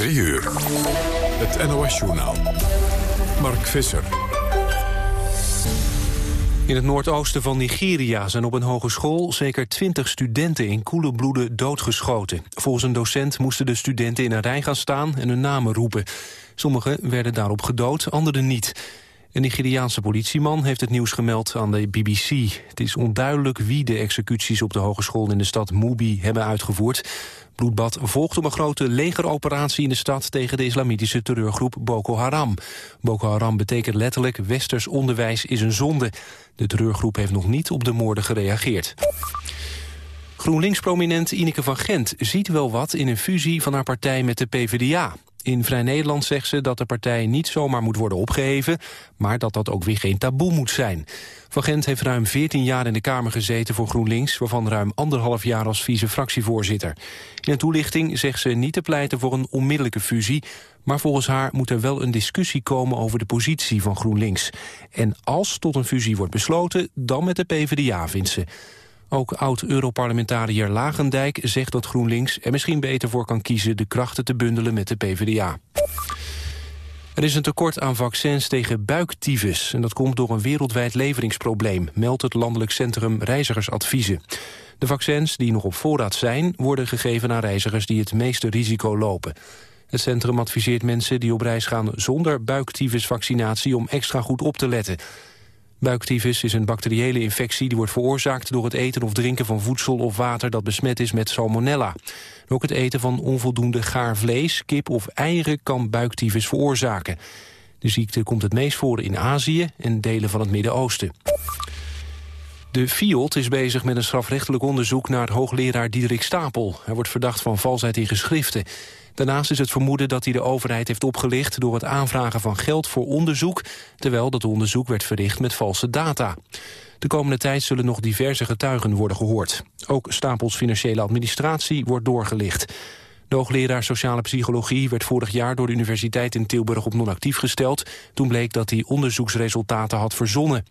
3 uur. Het NOS-journaal. Mark Visser. In het noordoosten van Nigeria zijn op een hogeschool zeker twintig studenten in koele bloeden doodgeschoten. Volgens een docent moesten de studenten in een rij gaan staan en hun namen roepen. Sommigen werden daarop gedood, anderen niet. Een Nigeriaanse politieman heeft het nieuws gemeld aan de BBC. Het is onduidelijk wie de executies op de hogeschool in de stad Mubi hebben uitgevoerd. Bloedbad volgt op een grote legeroperatie in de stad tegen de islamitische terreurgroep Boko Haram. Boko Haram betekent letterlijk westers onderwijs is een zonde. De terreurgroep heeft nog niet op de moorden gereageerd. GroenLinks-prominent Ineke van Gent ziet wel wat in een fusie van haar partij met de PvdA. In Vrij Nederland zegt ze dat de partij niet zomaar moet worden opgeheven... maar dat dat ook weer geen taboe moet zijn. Van Gent heeft ruim 14 jaar in de Kamer gezeten voor GroenLinks... waarvan ruim anderhalf jaar als vice-fractievoorzitter. In een toelichting zegt ze niet te pleiten voor een onmiddellijke fusie... maar volgens haar moet er wel een discussie komen over de positie van GroenLinks. En als tot een fusie wordt besloten, dan met de PvdA, vindt ze. Ook oud-Europarlementariër Lagendijk zegt dat GroenLinks er misschien beter voor kan kiezen de krachten te bundelen met de PvdA. Er is een tekort aan vaccins tegen buiktyfus. En dat komt door een wereldwijd leveringsprobleem, meldt het Landelijk Centrum Reizigersadviezen. De vaccins die nog op voorraad zijn, worden gegeven aan reizigers die het meeste risico lopen. Het centrum adviseert mensen die op reis gaan zonder buiktyfusvaccinatie om extra goed op te letten. Buiktyfus is een bacteriële infectie die wordt veroorzaakt door het eten of drinken van voedsel of water dat besmet is met salmonella. Ook het eten van onvoldoende gaar vlees, kip of eieren kan buiktyfus veroorzaken. De ziekte komt het meest voor in Azië en delen van het Midden-Oosten. De FIOD is bezig met een strafrechtelijk onderzoek naar hoogleraar Diederik Stapel. Hij wordt verdacht van valsheid in geschriften. Daarnaast is het vermoeden dat hij de overheid heeft opgelicht... door het aanvragen van geld voor onderzoek... terwijl dat onderzoek werd verricht met valse data. De komende tijd zullen nog diverse getuigen worden gehoord. Ook Stapels financiële administratie wordt doorgelicht. De hoogleraar sociale psychologie werd vorig jaar door de Universiteit in Tilburg op non-actief gesteld. Toen bleek dat hij onderzoeksresultaten had verzonnen.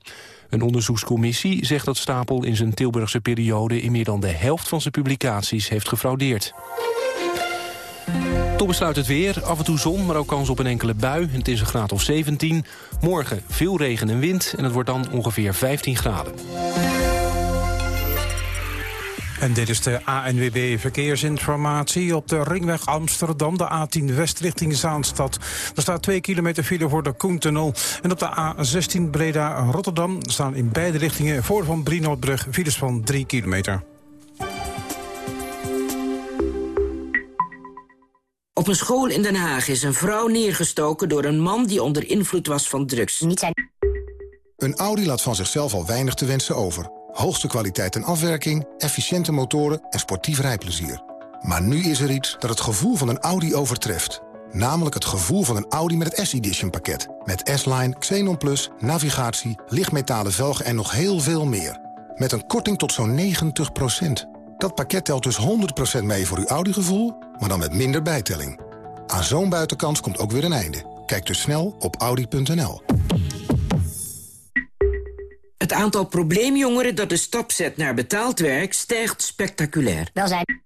Een onderzoekscommissie zegt dat Stapel in zijn Tilburgse periode in meer dan de helft van zijn publicaties heeft gefraudeerd. Tot besluit het weer. Af en toe zon, maar ook kans op een enkele bui. Het is een graad of 17. Morgen veel regen en wind en het wordt dan ongeveer 15 graden. En dit is de ANWB Verkeersinformatie op de ringweg Amsterdam, de A10 West richting Zaanstad. Er staat 2 kilometer file voor de Koentunnel. En op de A16 Breda-Rotterdam staan in beide richtingen voor van Brienoordbrug files van 3 kilometer. Op een school in Den Haag is een vrouw neergestoken door een man die onder invloed was van drugs. Niet zijn... Een Audi laat van zichzelf al weinig te wensen over. Hoogste kwaliteit en afwerking, efficiënte motoren en sportief rijplezier. Maar nu is er iets dat het gevoel van een Audi overtreft. Namelijk het gevoel van een Audi met het S-Edition pakket. Met S-Line, Xenon Plus, navigatie, lichtmetalen velgen en nog heel veel meer. Met een korting tot zo'n 90 Dat pakket telt dus 100% mee voor uw Audi-gevoel, maar dan met minder bijtelling. Aan zo'n buitenkans komt ook weer een einde. Kijk dus snel op Audi.nl. Het aantal probleemjongeren dat de stap zet naar betaald werk stijgt spectaculair. Welzijn.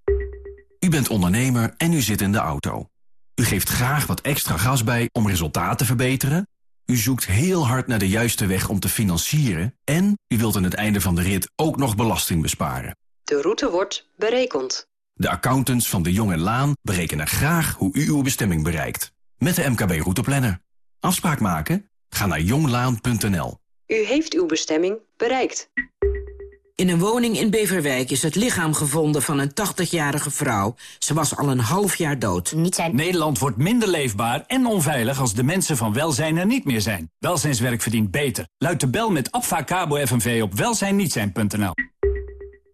U bent ondernemer en u zit in de auto. U geeft graag wat extra gas bij om resultaten te verbeteren. U zoekt heel hard naar de juiste weg om te financieren. En u wilt aan het einde van de rit ook nog belasting besparen. De route wordt berekend. De accountants van de Jong en Laan berekenen graag hoe u uw bestemming bereikt. Met de MKB Routeplanner. Afspraak maken? Ga naar jonglaan.nl. U heeft uw bestemming bereikt. In een woning in Beverwijk is het lichaam gevonden van een 80-jarige vrouw. Ze was al een half jaar dood. Niet zijn... Nederland wordt minder leefbaar en onveilig als de mensen van welzijn er niet meer zijn. Welzijnswerk verdient beter. Luid de bel met Abfacabo FNV op welzijnnietzijn.nl.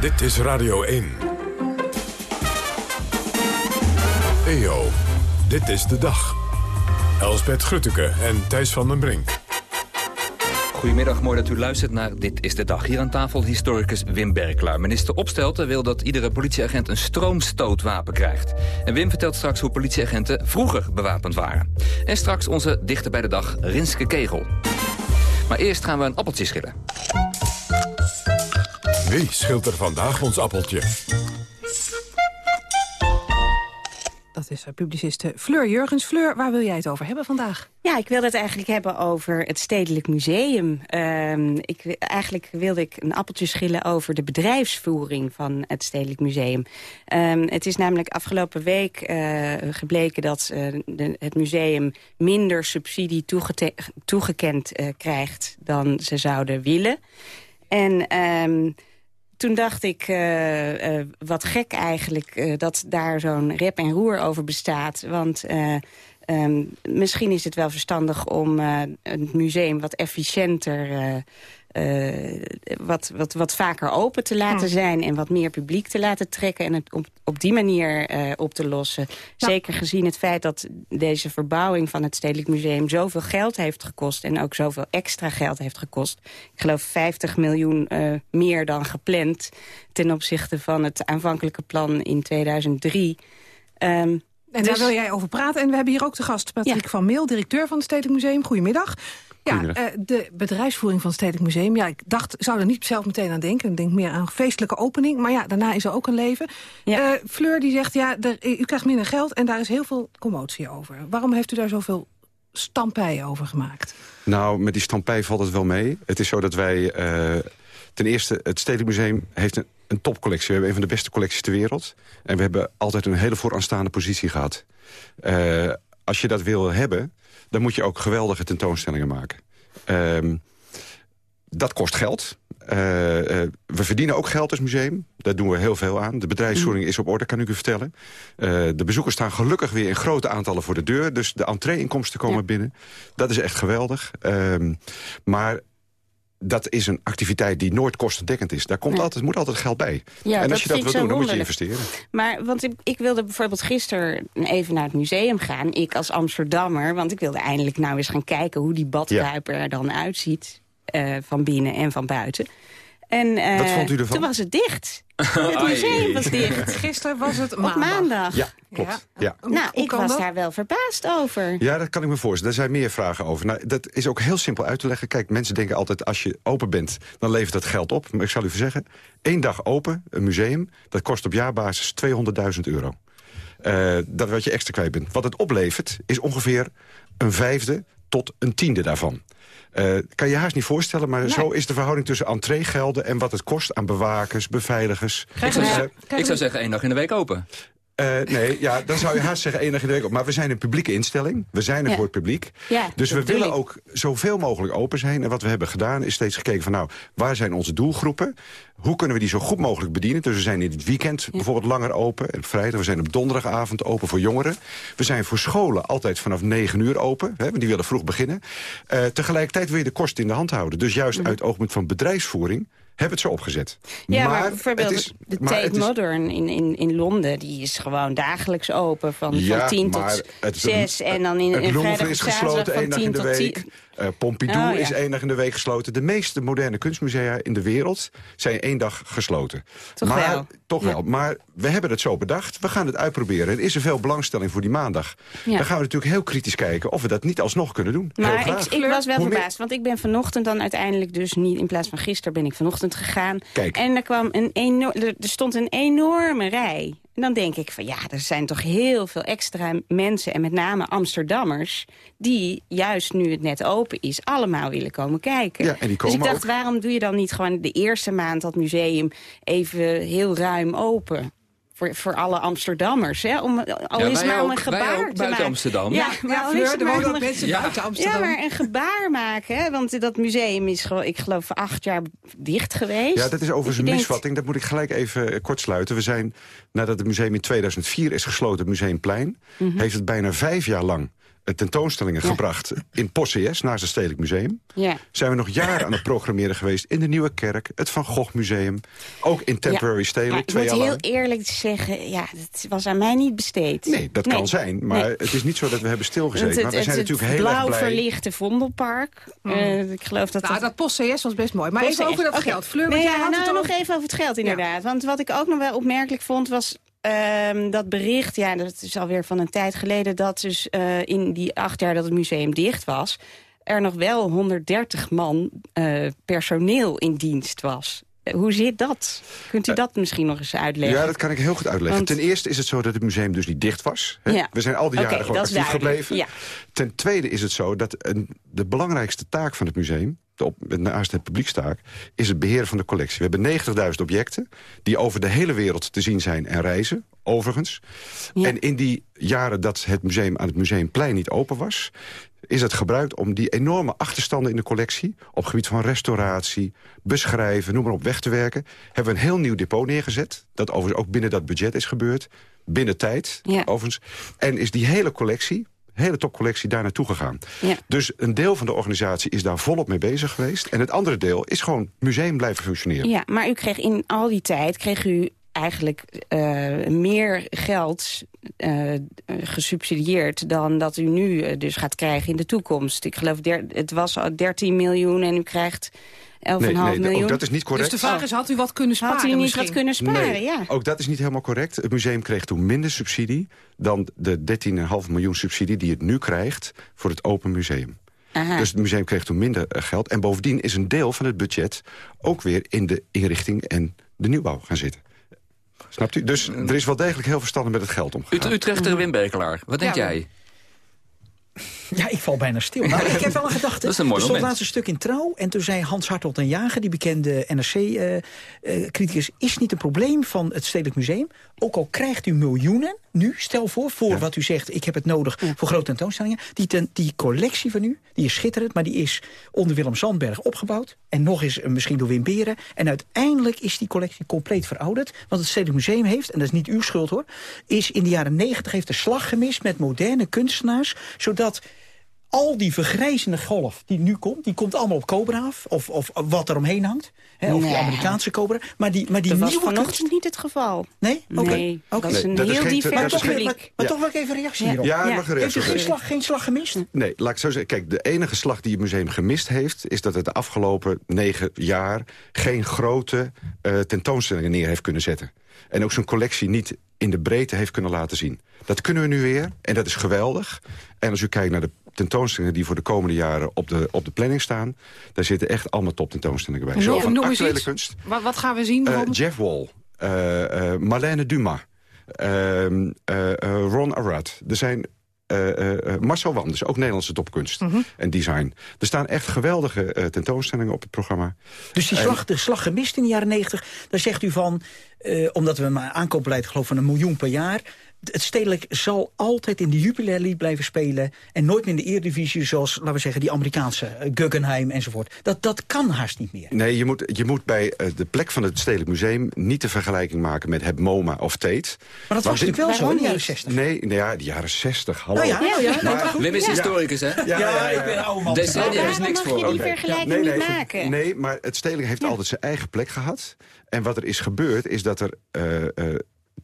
Dit is Radio 1. EO, dit is de dag. Elsbeth Grutteke en Thijs van den Brink. Goedemiddag, mooi dat u luistert naar Dit is de Dag. Hier aan tafel historicus Wim Berklaar. Minister Opstelten wil dat iedere politieagent een stroomstootwapen krijgt. En Wim vertelt straks hoe politieagenten vroeger bewapend waren. En straks onze dichter bij de dag, Rinske Kegel. Maar eerst gaan we een appeltje schillen. Wie schilt er vandaag ons appeltje? Dat is publiciste Fleur Jurgens. Fleur, waar wil jij het over hebben vandaag? Ja, ik wil het eigenlijk hebben over het Stedelijk Museum. Ehm, ik, eigenlijk wilde ik een appeltje schillen over de bedrijfsvoering van het Stedelijk Museum. Ehm, het is namelijk afgelopen week uh, gebleken dat uh, de, het museum minder subsidie toegekend uh, krijgt dan ze zouden willen. En... Toen dacht ik, uh, uh, wat gek eigenlijk, uh, dat daar zo'n rep en roer over bestaat. Want um, misschien is het wel verstandig om het museum wat efficiënter uh, wat, wat, wat vaker open te laten zijn... en wat meer publiek te laten trekken en het op, op die manier uh, op te lossen. Zeker gezien het feit dat deze verbouwing van het Stedelijk Museum... zoveel geld heeft gekost en ook zoveel extra geld heeft gekost. Ik geloof 50 miljoen uh, meer dan gepland... ten opzichte van het aanvankelijke plan in 2003... Um, en dus... daar wil jij over praten. En we hebben hier ook de gast Patrick ja. van Meel, directeur van het Stedelijk Museum. Goedemiddag. Ja, uh, de bedrijfsvoering van het Stedelijk Museum. Ja, ik dacht, zou er niet zelf meteen aan denken. Ik denk meer aan feestelijke opening. Maar ja, daarna is er ook een leven. Ja. Uh, Fleur die zegt, ja, er, u krijgt minder geld en daar is heel veel commotie over. Waarom heeft u daar zoveel stampij over gemaakt? Nou, met die stampij valt het wel mee. Het is zo dat wij... Uh, ten eerste, het Stedelijk Museum heeft een, een topcollectie. We hebben een van de beste collecties ter wereld. En we hebben altijd een hele vooraanstaande positie gehad. Uh, als je dat wil hebben, dan moet je ook geweldige tentoonstellingen maken. Um, dat kost geld. Uh, uh, we verdienen ook geld als museum. Daar doen we heel veel aan. De bedrijfsvoering is op orde, kan ik u vertellen. Uh, de bezoekers staan gelukkig weer in grote aantallen voor de deur. Dus de entree-inkomsten komen ja. binnen. Dat is echt geweldig. Um, maar dat is een activiteit die nooit kostendekkend is. Daar komt Nee. altijd, moet altijd geld bij. Ja, en als je dat wil doen, dan moet je investeren. Maar, want ik, ik wilde bijvoorbeeld gisteren even naar het museum gaan. Ik als Amsterdammer, want ik wilde eindelijk nou eens gaan kijken... hoe die badkuiper er dan uitziet, eh, van binnen en van buiten. En, eh, Wat vond u ervan? Toen was het dicht. Het museum was dicht. Gisteren was het Op maandag. maandag. Ja, klopt. Ja. Nou, ik was dat? daar wel verbaasd over. Ja, dat kan ik me voorstellen. Daar zijn meer vragen over. Nou, dat is ook heel simpel uit te leggen. Kijk, mensen denken altijd, als je open bent, dan levert dat geld op. Maar ik zal u zeggen, één dag open, een museum... dat kost op jaarbasis 200.000 euro. Eh, dat wat je extra kwijt bent. Wat het oplevert, is ongeveer een vijfde tot een tiende daarvan. Eh, kan je haast niet voorstellen, maar zo is de verhouding tussen entreegelden... en wat het kost aan bewakers, beveiligers. Ik zou, zeggen- ik zou zeggen één dag in de week open. Eh, nee, ja, dan zou je haast zeggen de week op. Maar we zijn een publieke instelling. We zijn er Ja. voor het publiek. Ja, dus we willen ik. ook zoveel mogelijk open zijn. En wat we hebben gedaan is steeds gekeken van... nou, waar zijn onze doelgroepen? Hoe kunnen we die zo goed mogelijk bedienen? Dus we zijn in het weekend bijvoorbeeld langer open. En op vrijdag, we zijn op donderdagavond open voor jongeren. We zijn voor scholen altijd vanaf 9 uur open. Hè, want die willen vroeg beginnen. Eh, tegelijkertijd wil je de kosten in de hand houden. Dus juist uit oogpunt van bedrijfsvoering... hebben we het zo opgezet. Ja, maar, het bijvoorbeeld is- de maar Tate het is- Modern in, in, in Londen... die is gewoon dagelijks open van, Ja, van 10 maar tot het- 6. En dan in, het in vrijdag is gesloten van één dag 10 in de tot 10. week. Eh, Pompidou Oh, ja. is één dag in de week gesloten. De meeste moderne kunstmusea in de wereld zijn één dag gesloten. Toch maar, wel. Toch Ja. wel. Maar we hebben het zo bedacht. We gaan het uitproberen. Er is er veel belangstelling voor die maandag. Ja. Dan gaan we natuurlijk heel kritisch kijken of we dat niet alsnog kunnen doen. Maar ik, ik was wel Hoe meer- verbaasd, want ik ben vanochtend dan uiteindelijk dus niet... in plaats van gisteren ben ik vanochtend gegaan. Kijk. En er, kwam een eno- er er stond een enorme rij. En dan denk ik van ja, er zijn toch heel veel extra mensen... en met name Amsterdammers... die juist nu het net open is, allemaal willen komen kijken. Ja, en die dus komen ik dacht, ook. waarom doe je dan niet gewoon de eerste maand... dat museum even heel ruim open... Voor, voor alle Amsterdammers, hè? Om, al Ja, is maar om een gebaar ook te buiten maken. Amsterdam. Ja, Ja, maar al is het maar een- mensen buiten Amsterdam. ja, maar een gebaar maken, hè? want dat museum is, gewoon, ik geloof, acht jaar dicht geweest. Ja, dat is overigens je een denkt- misvatting. Dat moet ik gelijk even eh, kort sluiten. We zijn, nadat het museum in 2004 is gesloten, het Museumplein... Mhm. heeft het bijna vijf jaar lang tentoonstellingen gebracht in PostCS, naast het Stedelijk Museum. Ja. Zijn we nog jaren aan het programmeren geweest in de Nieuwe Kerk, het Van Gogh Museum, ook in Temporary Ja, Stedelijk, maar twee ik jaar moet lang. heel eerlijk zeggen, ja, het was aan mij niet besteed. Nee, dat kan zijn, maar Nee. het is niet zo dat we hebben stilgezeten. Want het, maar we het, zijn het natuurlijk heel erg blauw blij. verlichte Vondelpark. eh, ik geloof dat Nou, dat... dat was best mooi. Maar even Post- over dat geld. Fleur, Nee, want jij ja, had nou, het nog even over het geld inderdaad. Want wat ik ook nog wel opmerkelijk vond was... ehm, dat bericht, ja, dat is alweer van een tijd geleden... dat dus in die acht jaar dat het museum dicht was... er nog wel 130 man eh, personeel in dienst was. Eh, Hoe zit dat? Kunt u dat misschien nog eens uitleggen? Ja, dat kan ik heel goed uitleggen. Want- Ten eerste is het zo dat het museum dus niet dicht was. Hè? Ja. We zijn al die jaren gewoon actief gebleven. Ja. Ten tweede is het zo dat een, de belangrijkste taak van het museum... Op, naast het publiekstaak, is het beheren van de collectie. We hebben 90.000 objecten die over de hele wereld te zien zijn en reizen, overigens. En in die jaren dat het museum aan het Museumplein niet open was... is het gebruikt om die enorme achterstanden in de collectie... op gebied van restauratie, beschrijven, noem maar op, weg te werken... hebben we een heel nieuw depot neergezet. Dat overigens ook binnen dat budget is gebeurd. Binnen tijd, overigens. En is die hele collectie, hele topcollectie, daar naartoe gegaan. Ja. Dus een deel van de organisatie is daar volop mee bezig geweest. En het andere deel is gewoon museum blijven functioneren. Ja, maar u kreeg in al die tijd kreeg u eigenlijk eh, meer geld eh, gesubsidieerd... dan dat u nu eh, dus gaat krijgen in de toekomst. Ik geloof, der, het was al 13 miljoen en u krijgt 11,5 Nee, nee, ook miljoen. dat is niet correct. Dus de vraag is, had u wat kunnen sparen Had u niet misschien? wat kunnen sparen, nee, ja. ook dat is niet helemaal correct. Het museum kreeg toen minder subsidie... dan de 13,5 miljoen subsidie die het nu krijgt voor het Open Museum. Aha. Dus het museum kreeg toen minder eh, geld. En bovendien is een deel van het budget ook weer in de inrichting en de nieuwbouw gaan zitten. Snapt u? Dus er is wel degelijk heel verstandig met het geld omgegaan. Ut Utrechter Wim Berkelaar, wat denk Ja, jij? Ja, ik val bijna stil. Nou, ik heb wel een gedachte. Dat is een mooi er stond moment. laatst een stuk in Trouw. En toen zei Hans Hartelt en Jager, die bekende NRC-criticus... is niet een probleem van het Stedelijk Museum. Ook al krijgt u miljoenen, nu, stel voor... voor wat u zegt, ik heb het nodig voor grote tentoonstellingen. Die, ten, die collectie van u, die is schitterend... maar die is onder Willem Zandberg opgebouwd. En nog eens eh, misschien door Wim Beren. En uiteindelijk is die collectie compleet verouderd. Want het Stedelijk Museum heeft, en dat is niet uw schuld hoor... is in de jaren negentig heeft de slag gemist met moderne kunstenaars... zodat al die vergrijzende golf die nu komt, die komt allemaal op Cobra af. Of, of wat er omheen hangt. Hè, of die. Amerikaanse Cobra. Maar die, maar die dat was nieuwe vanochtend kunst... niet het geval. Nee? Oké. Nee, dat is een Nee, heel divers geen-. Maar, toch wel even reactie Ja. hierop. Ja, mag Heeft u reactie geen slag, geen slag gemist? Nee, laat ik zo zeggen. Kijk, de enige slag die het museum gemist heeft... is dat het de afgelopen negen jaar geen grote eh, tentoonstellingen neer heeft kunnen zetten. En ook zijn collectie niet in de breedte heeft kunnen laten zien. Dat kunnen we nu weer en dat is geweldig. En als u kijkt naar de tentoonstellingen die voor de komende jaren op de, op de planning staan... daar zitten echt allemaal top tentoonstellingen bij. Zo van actuele kunst. Wat, wat gaan we zien Eh, bijvoorbeeld? Jeff Wall, eh, eh, Marlène Dumas, ehm, eh, eh, Ron Arad. Er zijn eh, eh, eh, Marcel Wanders, ook Nederlandse topkunst Mhm. en design. Er staan echt geweldige eh, tentoonstellingen op het programma. Dus die En- slag, de slag gemist in de jaren negentig, daar zegt u van... eh, omdat we een aankoopbeleid geloof van een miljoen per jaar... het stedelijk zal altijd in de Jupiler League blijven spelen... en nooit meer in de Eredivisie zoals, laten we zeggen, die Amerikaanse uh, Guggenheim enzovoort. Dat, dat kan haast niet meer. Nee, je moet, je moet bij eh, de plek van het Stedelijk Museum... niet de vergelijking maken met het MoMA of Tate. Maar dat was natuurlijk wel zo in de jaren 60. Nee, nou ja, de jaren 60, hallo. Nou ja, ja, nou, maar goed. Wim is Ja. historicus, hè? Ja, ik ben een oude man. Decennium is niks mag je voor die vergelijking nee, nee, niet goed. maken? Nee, maar het stedelijk heeft altijd zijn eigen plek gehad. En wat er is gebeurd, is dat er... eh, eh,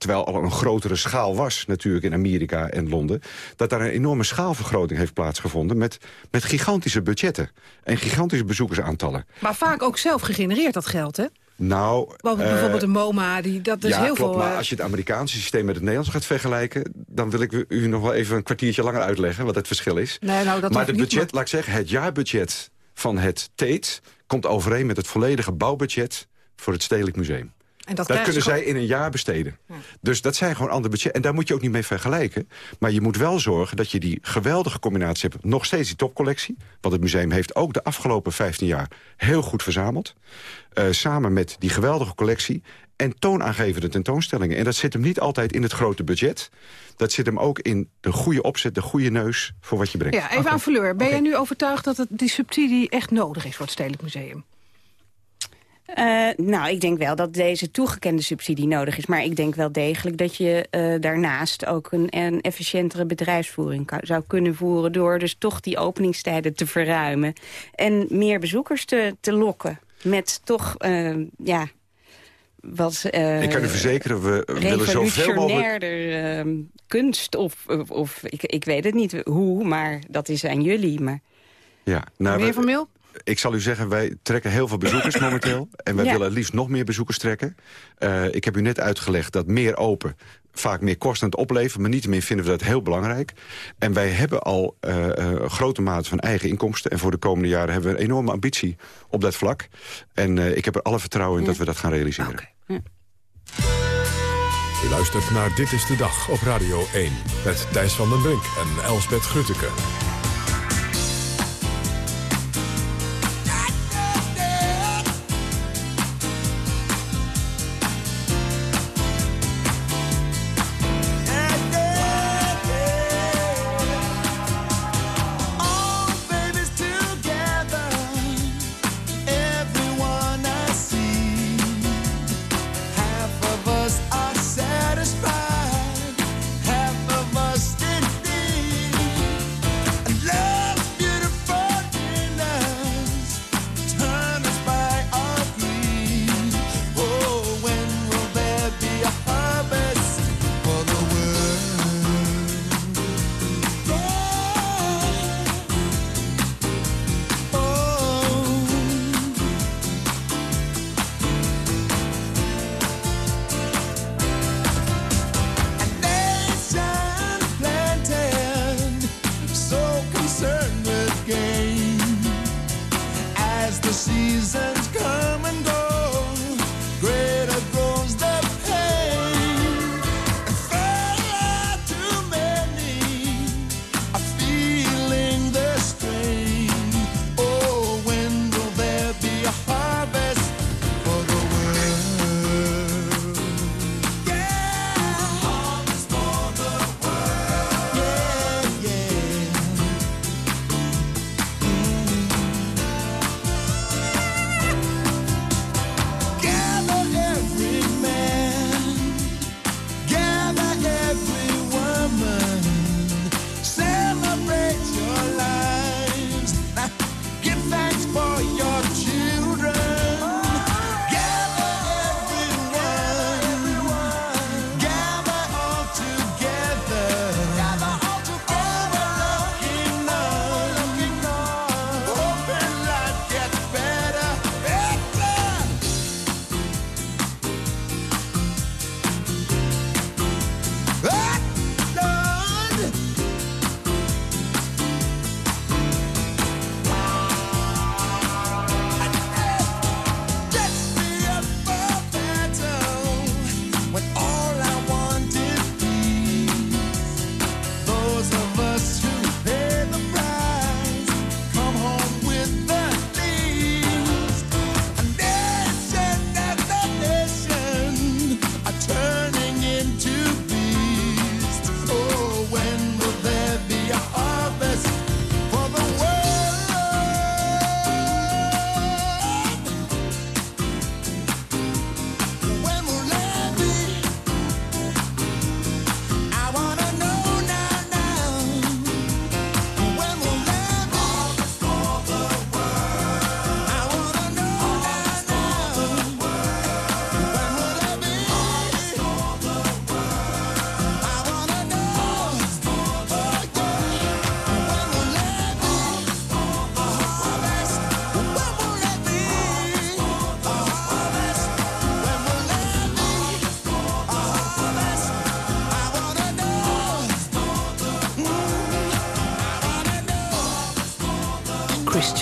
terwijl al een grotere schaal was natuurlijk in Amerika en Londen... dat daar een enorme schaalvergroting heeft plaatsgevonden... met, met gigantische budgetten en gigantische bezoekersaantallen. Maar vaak ook zelf gegenereerd dat geld, hè? Nou, Want eh, bijvoorbeeld de MoMA, die, dat is ja, heel klopt, veel... maar eh, als je het Amerikaanse systeem met het Nederlands gaat vergelijken... dan wil ik u nog wel even een kwartiertje langer uitleggen wat het verschil is. Nee, nou, dat maar het niet, budget, maar- laat ik zeggen, het jaarbudget van het TEET... komt overeen met het volledige bouwbudget voor het Stedelijk Museum. En dat kunnen zij in een jaar besteden. Dus dat zijn gewoon andere budgetten. En daar moet je ook niet mee vergelijken. Maar je moet wel zorgen dat je die geweldige combinatie hebt. Nog steeds die topcollectie. Want het museum heeft ook de afgelopen 15 jaar heel goed verzameld. Eh, samen met die geweldige collectie. En toonaangevende tentoonstellingen. En dat zit hem niet altijd in het grote budget. Dat zit hem ook in de goede opzet, de goede neus voor wat je brengt. Ja, even aan Fleur. Ben jij nu overtuigd dat het, die subsidie echt nodig is voor het Stedelijk Museum? Uh, nou, ik denk wel dat deze toegekende subsidie nodig is. Maar ik denk wel degelijk dat je uh, daarnaast ook een, een efficiëntere bedrijfsvoering zou kunnen voeren... door dus toch die openingstijden te verruimen. En meer bezoekers te, te lokken met toch, uh, ja, wat... Uh, ik kan u verzekeren, we willen zoveel mogelijk... Uh, kunst of, of, of, ik, ik weet het niet hoe, maar dat is aan jullie. Maar... Ja, nou, Meneer Van Mil? Ik zal u zeggen, wij trekken heel veel bezoekers momenteel. En wij willen liefst nog meer bezoekers trekken. Uh, ik heb u net uitgelegd dat meer open vaak meer kosten aan het opleveren. Maar niettemin vinden we dat heel belangrijk. En wij hebben al uh, uh, grote mate van eigen inkomsten. En voor de komende jaren hebben we een enorme ambitie op dat vlak. En uh, ik heb er alle vertrouwen in ja. dat we dat gaan realiseren. Okay. Ja. U luistert naar Dit is de Dag op Radio 1. Met Thijs van den Brink en Elsbeth Grutteke.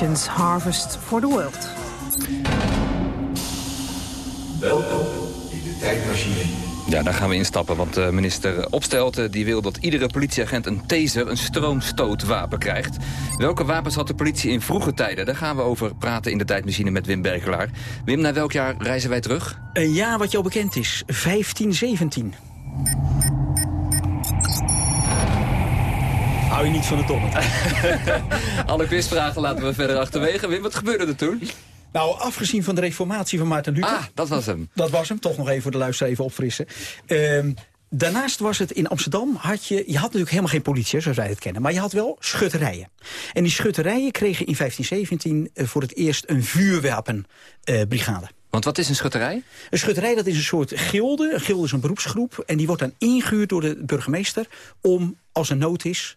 Harvest for the World. Welkom in de tijdmachine. Ja, daar gaan we instappen, want uh, minister Opstelten die wil dat iedere politieagent een taser, een stroomstootwapen krijgt. Welke wapens had de politie in vroege tijden? Daar gaan we over praten in de tijdmachine met Wim Bergelaar. Wim, naar welk jaar reizen wij terug? Een jaar wat jou bekend is, 1517. Hou je niet van de tonnen. Alle quizvragen laten we verder achterwege. Wim, wat gebeurde er toen? Nou, afgezien van de reformatie van Maarten Luther... Ah, dat was hem. Dat was hem, toch nog even voor de luisteraar even opfrissen. Ehm, daarnaast was het in Amsterdam, had je, je had natuurlijk helemaal geen politie, zoals wij het kennen. Maar je had wel schutterijen. En die schutterijen kregen in 1517 eh, voor het eerst een vuurwapenbrigade. Want wat is een schutterij? Een schutterij dat is een soort gilde. Een gilde is een beroepsgroep. En die wordt dan ingehuurd door de burgemeester... om, als er nood is,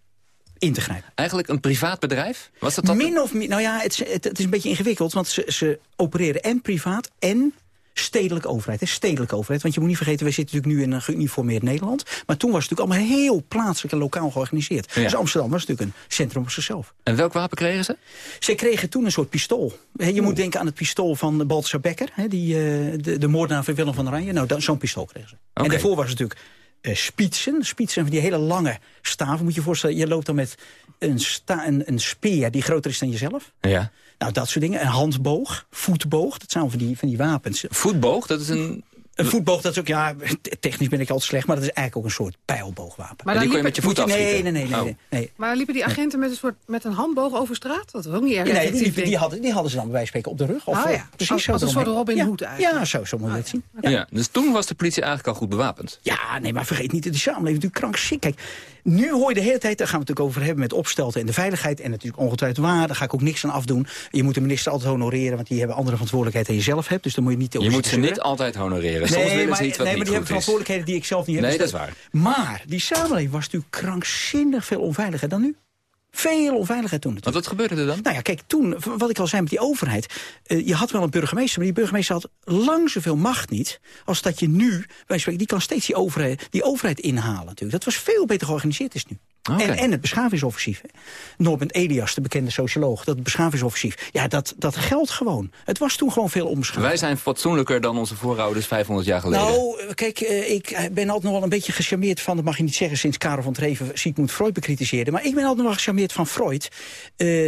in te grijpen. Eigenlijk een privaat bedrijf? Was dat dan? Min of meer, nou ja, het, is- het, het is een beetje ingewikkeld, want ze, ze opereren en privaat en stedelijke overheid. Hè, stedelijke overheid, want je moet niet vergeten, wij zitten natuurlijk nu in een geuniformeerd Nederland. Maar toen was het natuurlijk allemaal heel plaatselijk en lokaal georganiseerd. Ja. Dus Amsterdam was natuurlijk een centrum voor zichzelf. En welk wapen kregen ze? Zij kregen toen een soort pistool. Hè, Je moet denken aan het pistool van Balthasar Becker, hè, die, eh, de, de moordenaar van Willem van Oranje. Nou, dat- zo'n pistool kregen ze. En daarvoor was het natuurlijk eh spitsen. Spitsen van die hele lange staven, moet je je voorstellen. Je loopt dan met een, sta, een, een speer die groter is dan jezelf. Ja. Nou, dat soort dingen. Een handboog, voetboog, dat zijn van die, van die wapens. Voetboog, dat is een... Een voetboog, dat is ook, ja, te- technisch ben ik altijd slecht... maar dat is eigenlijk ook een soort pijlboogwapen. Maar En die dan kon je met je voet nee, nee, nee, nee, Oh. nee. Maar liepen die agenten met een soort met een handboog over straat? Dat was ook niet erg nee, die, hadden, die hadden ze dan bij wijze van spreken op de rug. Of, Oh eh, ja, precies als, zo als een soort. Robin ja. Hood eigenlijk. Ja, zo, zo moet je het zien. Ja. dus toen was de politie eigenlijk al goed bewapend. Ja, nee, maar vergeet niet, die samenleving is natuurlijk krankzinnig. Kijk, nu hoor je de hele tijd, daar gaan we het natuurlijk over hebben... met opstelten en de veiligheid. En natuurlijk ongetwijfeld waar, daar ga ik ook niks aan afdoen. Je moet de minister altijd honoreren, want die hebben andere verantwoordelijkheid dan je zelf hebt. Dus dan moet je niet Je moet ze niet altijd honoreren. Nee, willen maar, ze iets wat nee, maar niet die hebben verantwoordelijkheden die ik zelf niet heb. Nee, dat is waar. Maar die samenleving was natuurlijk krankzinnig veel onveiliger dan nu. Veel onveiliger toen natuurlijk. Want wat gebeurde er dan? Nou ja, kijk, toen, wat ik al zei met die overheid... eh, je had wel een burgemeester, maar die burgemeester had lang zoveel macht niet... als dat je nu, wij spreken, die kan steeds die overheid, die overheid inhalen natuurlijk. Dat was veel beter georganiseerd is nu. En, en het beschavingsoffensief. Norbert Elias, de bekende socioloog, dat beschavingsoffensief... ja, dat, dat geldt gewoon. Het was toen gewoon veel onbeschaafd. Wij zijn fatsoenlijker dan onze voorouders 500 jaar geleden. Nou, kijk, eh, ik eh, ben altijd nog wel een beetje gecharmeerd van... dat mag je niet zeggen sinds Karel van Treven Sigmund Freud bekritiseerde... maar ik ben altijd nog wel gecharmeerd van Freud. Eh,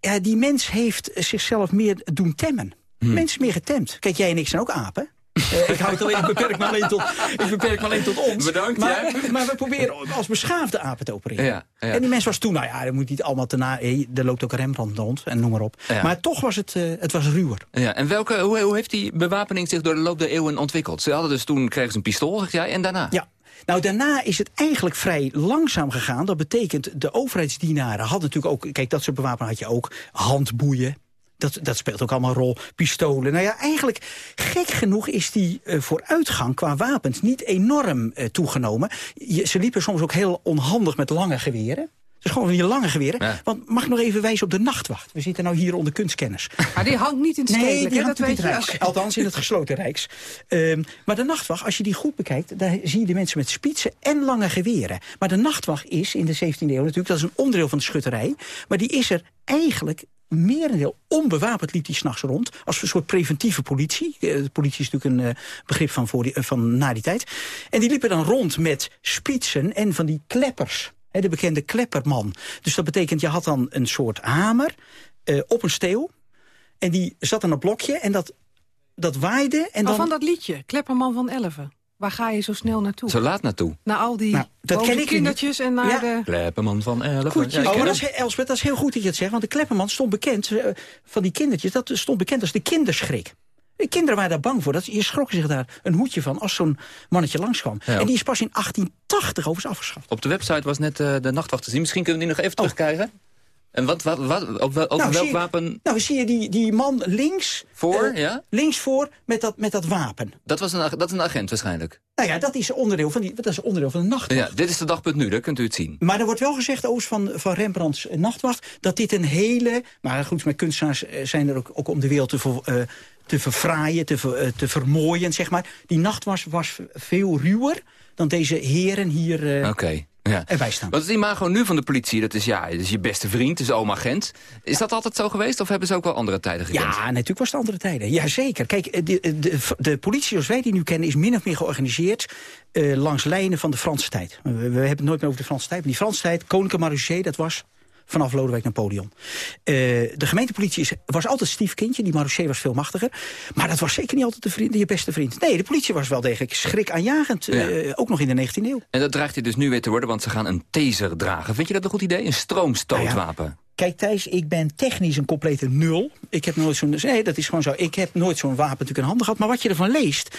ja, die mens heeft zichzelf meer doen temmen. Hmm. Mens is meer getemd. Kijk, jij en ik zijn ook apen. Eh, ik, hou het alleen, ik, beperk me alleen tot, ik beperk me alleen tot ons. Bedankt, maar, ja. maar we proberen als beschaafde apen te opereren. Ja, ja. En die mens was toen, nou ja, dat moet niet allemaal te na... Er loopt ook Rembrandt rond en noem maar op. Maar toch was het, eh, het was ruwer. Ja, en welke, hoe, hoe heeft die bewapening zich door de loop der eeuwen ontwikkeld? Ze hadden dus toen kregen ze een pistool, zeg jij, en daarna? Ja. Nou, daarna is het eigenlijk vrij langzaam gegaan. Dat betekent, de overheidsdienaren hadden natuurlijk ook... Kijk, dat soort bewapening had je ook. Handboeien. Dat, dat speelt ook allemaal een rol. Pistolen. Nou ja, eigenlijk, gek genoeg is die eh, vooruitgang qua wapens niet enorm eh, toegenomen. Je, ze liepen soms ook heel onhandig met lange geweren. Dus gewoon die lange geweren. Ja. Want mag ik nog even wijzen op de nachtwacht? We zitten nou hier onder kunstkennis. Maar die hangt niet in het Nee, stedelijk, die hè, hangt dat weet het je. Rijks. Althans in het gesloten Rijks. Ehm, maar de nachtwacht, als je die goed bekijkt... daar zie je de mensen met spitsen en lange geweren. Maar de nachtwacht is in de 17e eeuw natuurlijk... dat is een onderdeel van de schutterij. Maar die is er eigenlijk merendeel onbewapend liep die s'nachts rond. Als een soort preventieve politie. Eh, De politie is natuurlijk een eh, begrip van, voor die, eh, van na die tijd. En die liepen dan rond met spitsen en van die kleppers. Hè, de bekende klepperman. Dus dat betekent, je had dan een soort hamer op een steel. En die zat aan een blokje en dat, dat waaide. En dan, van dat liedje, Klepperman van Elven. Waar ga je zo snel naartoe? Zo laat naartoe. Naar al die Nou, dat boze ken ik kindertjes en naar Ja. de... Klepperman van 11. Koetjes. Ja, Oh, maar dat is, Elspeth, dat is heel goed dat je het zegt. Want de Klepperman stond bekend, eh, van die kindertjes... dat stond bekend als de kinderschrik. De kinderen waren daar bang voor. Dat, je schrokken zich daar een hoedje van als zo'n mannetje langskwam. Ja. En die is pas in 1880 overigens afgeschaft. Op de website was net eh, de nachtwacht te zien. Misschien kunnen we die nog even terugkrijgen. En wat, wat, wat, op, wel- over. Nou, welk je- wapen Nou, zie je die, die man links... voor? eh, ja? Links voor met dat, met dat wapen. Dat, was een, dat is een agent waarschijnlijk. Nou ja, dat is onderdeel van, die, dat is onderdeel van de nachtwacht. Ja, dit is de dagpunt nu, daar kunt u het zien. Maar er wordt wel gezegd, Oost, van, van Rembrandts Nachtwacht... dat dit een hele... Maar goed, met kunstenaars eh, zijn er ook, ook om de wereld te, eh, te verfraaien, te, ver- eh, te vermooien, zeg maar. Die nachtwacht was veel ruwer dan deze heren hier eh, Oké. Ja. erbij staan. Wat is het imago nu van de politie? Dat is, ja, dat is je beste vriend, is oom agent. Is dat altijd zo geweest of hebben ze ook wel andere tijden gekend? Ja, natuurlijk was het andere tijden. Jazeker. Kijk, eh, de, de, de politie zoals wij die nu kennen... is min of meer georganiseerd eh, langs lijnen van de Franse tijd. We, we hebben het nooit meer over de Franse tijd. Maar die Franse tijd, Koninklijke Marechaussee, dat was vanaf Lodewijk Napoleon. Eh, de gemeentepolitie is, was altijd stiefkindje. Die Marechaussee was veel machtiger. Maar dat was zeker niet altijd de vriend, je beste vriend. Nee, de politie was wel degelijk schrikaanjagend. eh, ook nog in de 19e eeuw. En dat dreigt hij dus nu weer te worden, want ze gaan een taser dragen. Vind je dat een goed idee? Een stroomstootwapen? Kijk Thijs, ik ben technisch een complete nul. Ik heb nooit zo'n... Nee, dat is gewoon zo. Ik heb nooit zo'n wapen natuurlijk in handen gehad. Maar wat je ervan leest,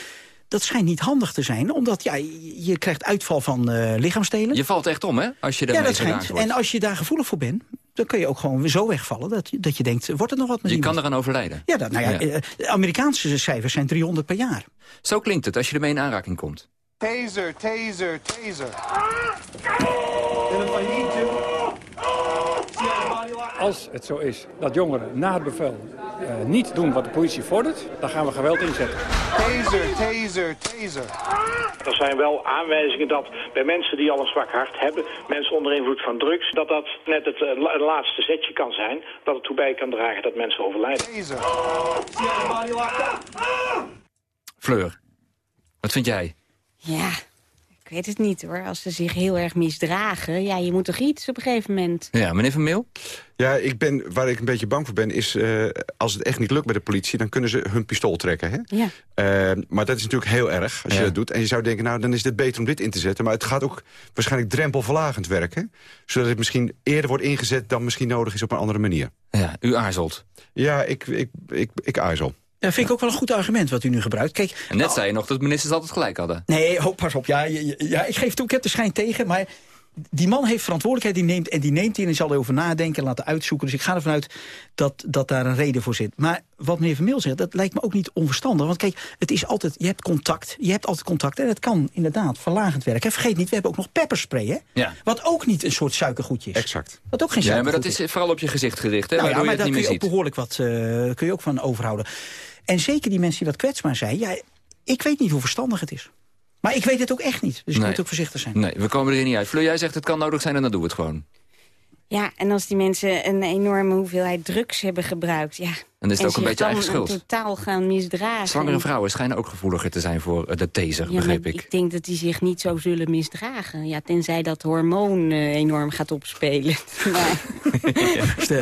dat schijnt niet handig te zijn. Omdat ja, je krijgt uitval van uh, lichaamsdelen. Je valt echt om, hè? Als je ja, dat schijnt. En als je daar gevoelig voor bent, dan kun je ook gewoon zo wegvallen... dat, dat je denkt, wordt het nog wat met Je iemand? kan eraan overlijden. Ja, dat, nou ja, ja. Uh, Amerikaanse cijfers zijn 300 per jaar. Zo klinkt het als je ermee in aanraking komt. Taser, taser, taser. And Als het zo is dat jongeren na het bevel uh, niet doen wat de politie vordert, dan gaan we geweld inzetten. Taser, taser, taser. Er zijn wel aanwijzingen dat bij mensen die al een zwak hart hebben, mensen onder invloed van drugs, dat dat net het uh, laatste zetje kan zijn, dat het toe bij kan dragen dat mensen overlijden. Taser. Fleur, wat vind jij? Ja, ik weet het niet hoor. Als ze zich heel erg misdragen, ja, je moet toch iets op een gegeven moment. Ja, meneer Van Meel? Ja, ik ben, waar ik een beetje bang voor ben, is uh, als het echt niet lukt bij de politie, dan kunnen ze hun pistool trekken. Hè? Ja. Uh, maar dat is natuurlijk heel erg als ja. je dat doet. En je zou denken, nou, dan is het beter om dit in te zetten. Maar het gaat ook waarschijnlijk drempelverlagend werken. Zodat het misschien eerder wordt ingezet dan misschien nodig is op een andere manier. Ja, u aarzelt. Ja, ik, ik, ik, ik aarzel. Ja, vind ik ook wel een goed argument wat u nu gebruikt. Kijk, en net nou, zei je nog dat ministers altijd gelijk hadden. Nee, ho, pas op. Ja, ja, ja, ik geef toe, ik heb de schijn tegen, maar die man heeft verantwoordelijkheid die neemt, en die neemt hij en zal erover nadenken en laten uitzoeken. Dus ik ga ervan uit dat, dat daar een reden voor zit. Maar wat meneer Vermeel zegt, dat lijkt me ook niet onverstandig. Want kijk, het is altijd, je hebt contact, je hebt altijd contact en het kan inderdaad verlagend werken. En vergeet niet, we hebben ook nog pepperspray, hè? Ja. Wat ook niet een soort suikergoedje is. Exact. Wat ook geen Ja, suikergoed maar dat is vooral op je gezicht gericht, hè? Nou ja, maar daar kun je ook behoorlijk wat uh, kun je ook van overhouden. En zeker die mensen die wat kwetsbaar zijn, ja, ik weet niet hoe verstandig het is. Maar ik weet het ook echt niet, dus ik Nee. moet ook voorzichtig zijn. Nee, we komen er niet uit. Fleur, jij zegt het kan nodig zijn en dan doen we het gewoon. Ja, en als die mensen een enorme hoeveelheid drugs hebben gebruikt... Ja, Dan is het en ook een beetje eigen dan schuld. totaal gaan misdragen. Zwangere vrouwen schijnen ook gevoeliger te zijn voor eh, de taser, Ja, begreep ik. ik denk dat die zich niet zo zullen misdragen. Ja, tenzij dat hormoon eh, enorm gaat opspelen. maar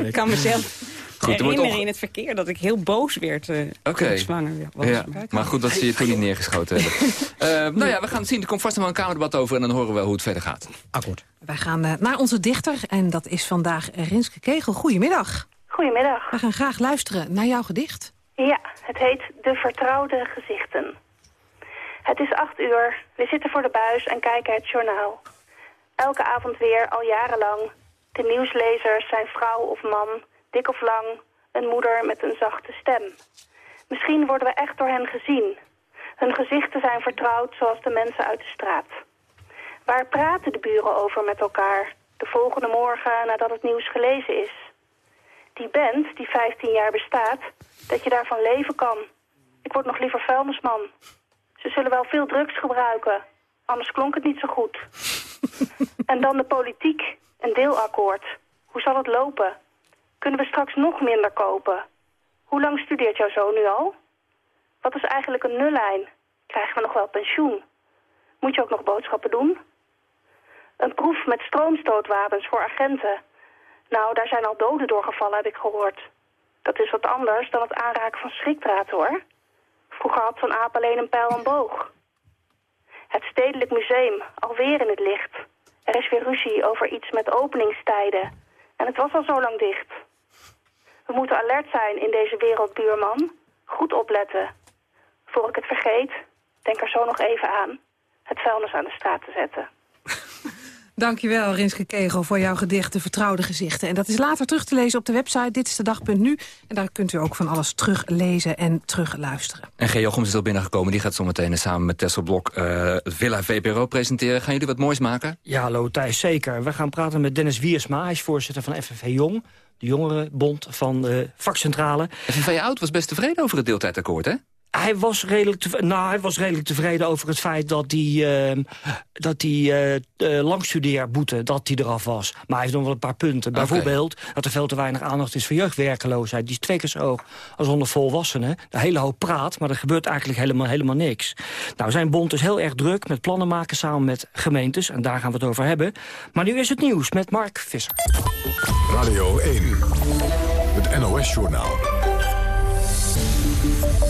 ik kan mezelf Goed, er wordt herinneren op- in het verkeer dat ik heel boos werd eh, ik zwanger was. Ja, maar goed dat ze je toen niet neergeschoten hebben. Eh, nou ja, we gaan het zien. Er komt vast nog wel een kamerdebat over... en dan horen we hoe het verder gaat. Akkoord. Wij gaan eh, naar onze dichter en dat is vandaag Rinske Kegel. Goedemiddag. Goedemiddag. We gaan graag luisteren naar jouw gedicht. Ja, het heet De Vertrouwde Gezichten. Het is acht uur, we zitten voor de buis en kijken het journaal. Elke avond weer, al jarenlang. De nieuwslezers zijn vrouw of man, dik of lang, een moeder met een zachte stem. Misschien worden we echt door hen gezien. Hun gezichten zijn vertrouwd zoals de mensen uit de straat. Waar praten de buren over met elkaar, de volgende morgen nadat het nieuws gelezen is? Die band, die 15 jaar bestaat, dat je daarvan leven kan. Ik word nog liever vuilnisman. Ze zullen wel veel drugs gebruiken, anders klonk het niet zo goed. en dan de politiek, een deelakkoord. Hoe zal het lopen? Kunnen we straks nog minder kopen? Hoe lang studeert jouw zoon nu al? Wat is eigenlijk een nullijn? Krijgen we nog wel pensioen? Moet je ook nog boodschappen doen? Een proef met stroomstootwapens voor agenten. Nou, daar zijn al doden doorgevallen, heb ik gehoord. Dat is wat anders dan het aanraken van schrikdraad, hoor. Vroeger had zo'n aap alleen een pijl en boog. Het Stedelijk Museum, alweer in het licht. Er is weer ruzie over iets met openingstijden. En het was al zo lang dicht. We moeten alert zijn in deze wereld, buurman. Goed opletten. Voor ik het vergeet, denk er zo nog even aan... het vuilnis aan de straat te zetten. Dankjewel, Rinske Kegel, voor jouw gedicht De Vertrouwde Gezichten. En dat is later terug te lezen op de website Dit is de dag.nu. En daar kunt u ook van alles teruglezen en terugluisteren. En G. Jochems is al binnengekomen. Die gaat zometeen samen met Tessel Blok eh, het Villa VPRO presenteren. Gaan jullie wat moois maken? Ja, hallo Thijs, zeker. We gaan praten met Dennis Wiersma. Hij is voorzitter van FNV Jong, de jongerenbond van de vakcentrale. FNV Oud was best tevreden over het deeltijdakkoord, hè? Hij was, redelijk nou, hij was redelijk tevreden over het feit dat die, ehm, dat die eh, eh, langstudeerboete dat die eraf was. Maar hij heeft nog wel een paar punten. Bijvoorbeeld dat er veel te weinig aandacht is voor jeugdwerkeloosheid. Die is twee keer zo hoog als onder volwassenen. Een hele hoop praat, maar er gebeurt eigenlijk helemaal, helemaal niks. Nou, zijn bond is heel erg druk met plannen maken samen met gemeentes. En daar gaan we het over hebben. Maar nu is het nieuws met Mark Visser. Radio 1, het NOS-journaal.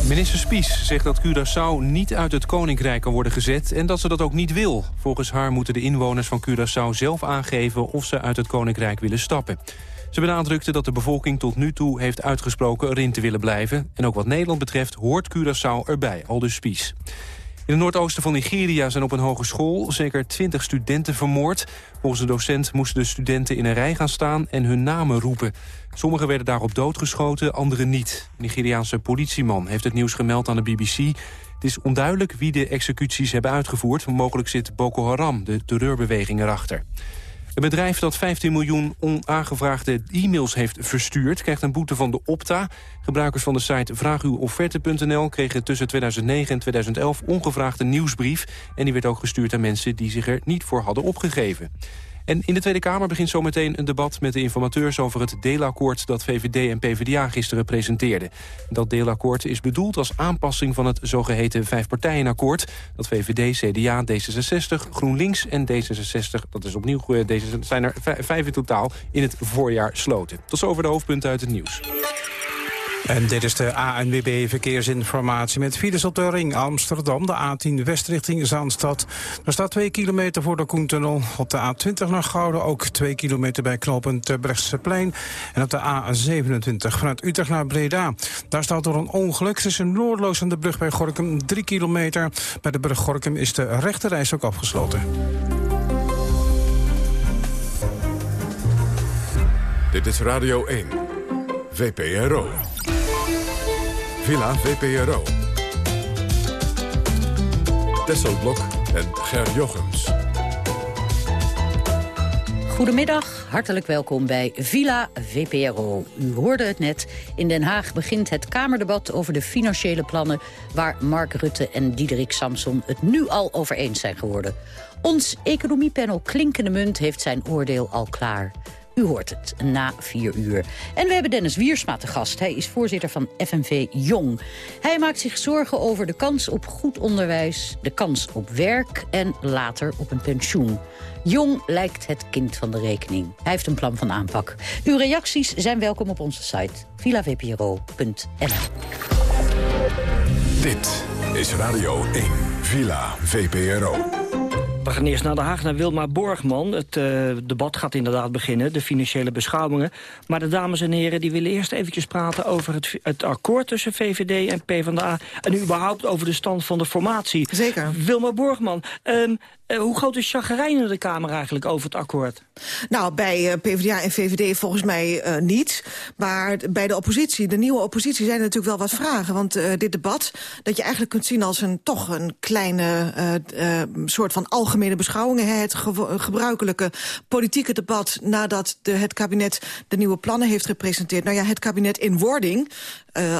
Minister Spies zegt dat Curaçao niet uit het Koninkrijk kan worden gezet... en dat ze dat ook niet wil. Volgens haar moeten de inwoners van Curaçao zelf aangeven... of ze uit het Koninkrijk willen stappen. Ze benadrukte dat de bevolking tot nu toe heeft uitgesproken erin te willen blijven. En ook wat Nederland betreft hoort Curaçao erbij, al dus Spies. In het noordoosten van Nigeria zijn op een hogeschool zeker 20 studenten vermoord. Volgens de docent moesten de studenten in een rij gaan staan en hun namen roepen. Sommigen werden daarop doodgeschoten, anderen niet. Een Nigeriaanse politieman heeft het nieuws gemeld aan de BBC. Het is onduidelijk wie de executies hebben uitgevoerd. Mogelijk zit Boko Haram, de terreurbeweging, erachter. Een bedrijf dat 15 miljoen onaangevraagde e-mails heeft verstuurd... krijgt een boete van de Opta. Gebruikers van de site vraaguwofferte.nl kregen tussen 2009 en 2011 ongevraagde nieuwsbrief. En die werd ook gestuurd aan mensen die zich er niet voor hadden opgegeven. En in de Tweede Kamer begint zometeen een debat met de informateurs... over het deelakkoord dat VVD en PvdA gisteren presenteerden. Dat deelakkoord is bedoeld als aanpassing van het zogeheten vijfpartijenakkoord... dat VVD, CDA, D66, GroenLinks en D66... dat is opnieuw, eh, deze zijn er vijf in totaal, in het voorjaar sloten. Tot zover de hoofdpunten uit het nieuws. En dit is de ANWB Verkeersinformatie met files op de ring Amsterdam. De A10 West richting Zaanstad. Er staat 2 kilometer voor de Koentunnel. Op de A20 naar Gouden ook 2 kilometer bij knooppunt Brechtseplein. En op de A27 vanuit Utrecht naar Breda. Daar staat door een ongeluk tussen Noordloos en de brug bij Gorkum 3 kilometer. Bij de brug Gorkum is de rechterreis ook afgesloten. Dit is Radio 1. VPRO. Villa VPRO. Tesselblok en Ger Jochems. Goedemiddag, hartelijk welkom bij Villa VPRO. U hoorde het net. In Den Haag begint het Kamerdebat over de financiële plannen... waar Mark Rutte en Diederik Samson het nu al over eens zijn geworden. Ons economiepanel Klinkende Munt heeft zijn oordeel al klaar. U hoort het, na vier uur. En we hebben Dennis Wiersma te gast. Hij is voorzitter van FNV Jong. Hij maakt zich zorgen over de kans op goed onderwijs... de kans op werk en later op een pensioen. Jong lijkt het kind van de rekening. Hij heeft een plan van aanpak. Uw reacties zijn welkom op onze site villavpro.nl. Dit is Radio 1, Villa VPRO. We gaan eerst naar Den Haag, naar Wilma Borgman. Het uh, debat gaat inderdaad beginnen, de financiële beschouwingen. Maar de dames en heren die willen eerst eventjes praten... over het, het akkoord tussen VVD en PvdA... en überhaupt over de stand van de formatie. Zeker. Wilma Borgman, um, uh, hoe groot is chagrijn in de Kamer eigenlijk over het akkoord? Nou, bij uh, PvdA en VVD volgens mij uh, niet. Maar bij de oppositie, de nieuwe oppositie, zijn er natuurlijk wel wat vragen. Want dit debat, dat je eigenlijk kunt zien als een toch een kleine soort van algemene beschouwingen. Het ge gebruikelijke politieke debat nadat de, het kabinet de nieuwe plannen heeft gepresenteerd. Nou ja, het kabinet in wording,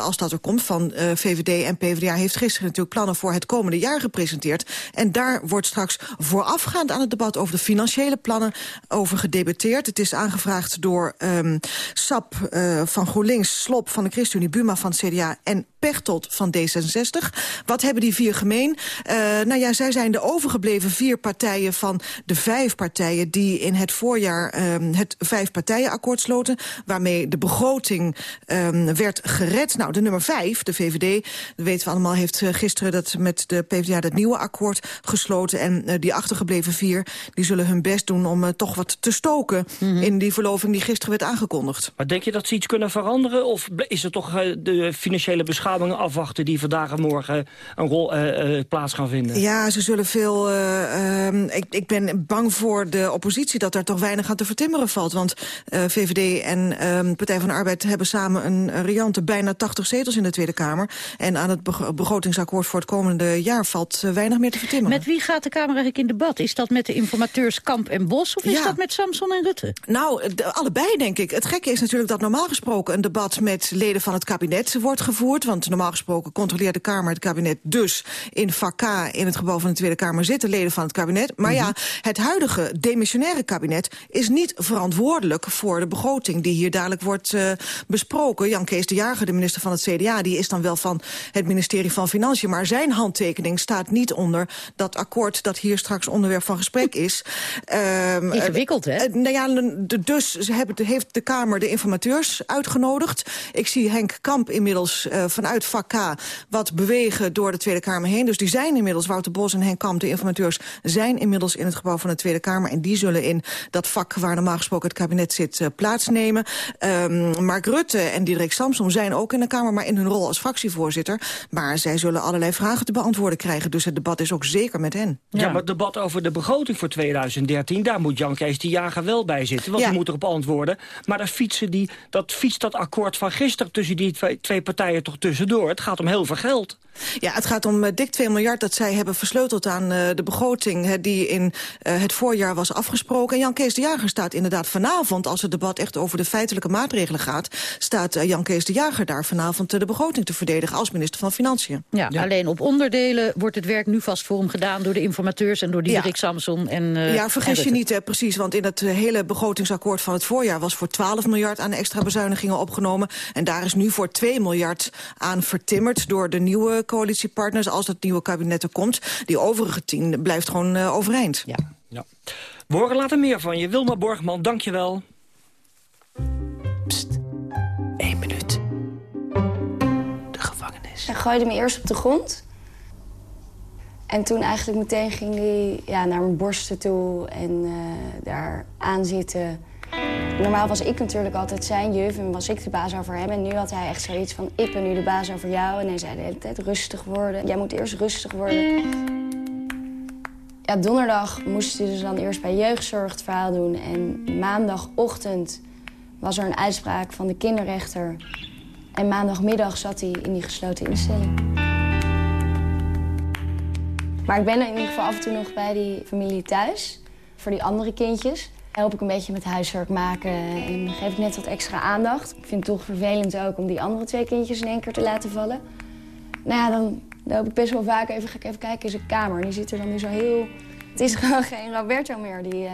als dat er komt, van VVD en PvdA... heeft gisteren natuurlijk plannen voor het komende jaar gepresenteerd. En daar wordt straks voorafgaand aan het debat over de financiële plannen over gedebatteerd. Het is aangevraagd door um, SAP uh, van GroenLinks, Slop van de ChristenUnie, Buma van het CDA en Pechtold van D66. Wat hebben die vier gemeen? Uh, nou ja, zij zijn de overgebleven vier partijen van de vijf partijen... die in het voorjaar um, het vijfpartijenakkoord sloten... waarmee de begroting um, werd gered. Nou, de nummer vijf, de VVD, dat weten we allemaal... heeft uh, gisteren dat met de PvdA het nieuwe akkoord gesloten... en uh, die achtergebleven vier die zullen hun best doen om uh, toch wat te stoken... Mm -hmm. in die verloving die gisteren werd aangekondigd. Maar denk je dat ze iets kunnen veranderen? Of is het toch de financiële beschouwingen afwachten... die vandaag en morgen een rol uh, plaats gaan vinden? Ja, ze zullen veel... Uh, ik, ik ben bang voor de oppositie dat er toch weinig aan te vertimmeren valt. Want VVD en Partij van de Arbeid hebben samen een riante bijna 80 zetels in de Tweede Kamer. En aan het begrotingsakkoord voor het komende jaar valt weinig meer te vertimmeren. Met wie gaat de Kamer eigenlijk in debat? Is dat met de informateurs Kamp en Bos of is dat met Samson en Rutte? Nou, de, allebei denk ik. Het gekke is natuurlijk dat normaal gesproken een debat met leden van het kabinet wordt gevoerd. Want normaal gesproken controleert de Kamer het kabinet. Dus in vak K in het gebouw van de Tweede Kamer zitten leden van het kabinet. Maar mm -hmm. ja, het huidige demissionaire kabinet is niet verantwoordelijk voor de begroting die hier dadelijk wordt uh, besproken. Jan Kees de Jager, de minister van het CDA, die is dan wel van het ministerie van Financiën. Maar zijn handtekening staat niet onder dat akkoord dat hier straks onderwerp van gesprek is. Um, Ingewikkeld, hè? Uh, nou ja, dus hebben, heeft de Kamer de informateurs uitgenodigd. Ik zie Henk Kamp inmiddels uh, vanuit vanuit vak K wat bewegen door de Tweede Kamer heen. Dus die zijn inmiddels, Wouter Bos en Henk Kamp, de informateurs... zijn inmiddels in het gebouw van de Tweede Kamer. En die zullen in dat vak waar normaal gesproken het kabinet zit uh, plaatsnemen. Um, Mark Rutte en Diederik Samsom zijn ook in de Kamer... maar in hun rol als fractievoorzitter. Maar zij zullen allerlei vragen te beantwoorden krijgen. Dus het debat is ook zeker met hen. Ja, maar het debat over de begroting voor 2013... daar moet Jan Kees de Jager wel bij zitten. Want ja. die moet erop antwoorden. Maar daar fietsen die, dat fietst dat akkoord van gisteren... tussen die twee, twee partijen toch tussendoor. Het gaat om heel veel geld. Ja, het gaat om uh, dik 2 miljard dat zij hebben versleuteld aan uh, de begroting... Uh, die in het voorjaar was afgesproken. En Jan Kees de Jager staat inderdaad vanavond... als het debat echt over de feitelijke maatregelen gaat... staat Jan Kees de Jager daar vanavond de begroting te verdedigen... als minister van Financiën. Ja, ja, alleen op onderdelen wordt het werk nu vast voor hem gedaan... door de informateurs en door Diederik ja. Samson en Ja, vergis je niet, hè, precies. Want in het hele begrotingsakkoord van het voorjaar... was voor 12 miljard aan extra bezuinigingen opgenomen. En daar is nu voor 2 miljard aan vertimmerd door de nieuwe coalitiepartners... als dat nieuwe kabinet er komt. Die overige 10 blijft gewoon uh, overeind. Ja. ja. Later meer van je. Wilma Borgman, dank je wel. Pst, één minuut. De gevangenis. Hij gooide me eerst op de grond. En toen eigenlijk meteen ging hij ja, naar mijn borsten toe en uh, daar aan zitten. Normaal was ik natuurlijk altijd zijn juf en was ik de baas over hem. En nu had hij echt zoiets van, ik ben nu de baas over jou. En hij zei de hele tijd rustig worden. Jij moet eerst rustig worden. Ja, donderdag moest hij dus dan eerst bij jeugdzorg het verhaal doen. En maandagochtend was er een uitspraak van de kinderrechter. En maandagmiddag zat hij in die gesloten instelling. Maar ik ben in ieder geval af en toe nog bij die familie thuis. Voor die andere kindjes. Help ik een beetje met huiswerk maken en geef ik net wat extra aandacht. Ik vind het toch vervelend ook om die andere twee kindjes in één keer te laten vallen. Nou ja, dan loop ik best wel vaak even, ga ik even kijken in zijn kamer. Die zit er dan nu zo heel... Het is gewoon geen Roberto meer die, uh,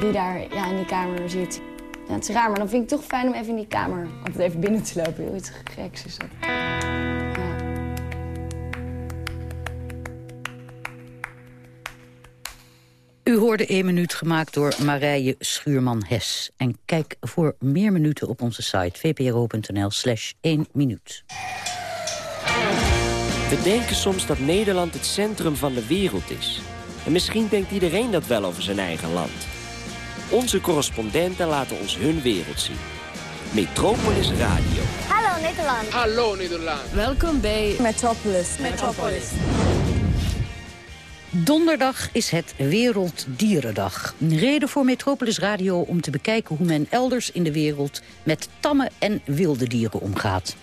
die daar ja, in die kamer zit. Ja, het is raar, maar dan vind ik het toch fijn om even in die kamer altijd even binnen te lopen. Heel iets geks is dat. U hoorde 1 minuut gemaakt door Marije Schuurman-Hes. En kijk voor meer minuten op onze site vpro.nl slash 1 minuut. We denken soms dat Nederland het centrum van de wereld is. En misschien denkt iedereen dat wel over zijn eigen land. Onze correspondenten laten ons hun wereld zien. Metropolis Radio. Hallo Nederland. Hallo Nederland. Welkom bij Metropolis. Metropolis. Donderdag is het Werelddierendag. Een reden voor Metropolis Radio om te bekijken hoe men elders in de wereld met tamme en wilde dieren omgaat.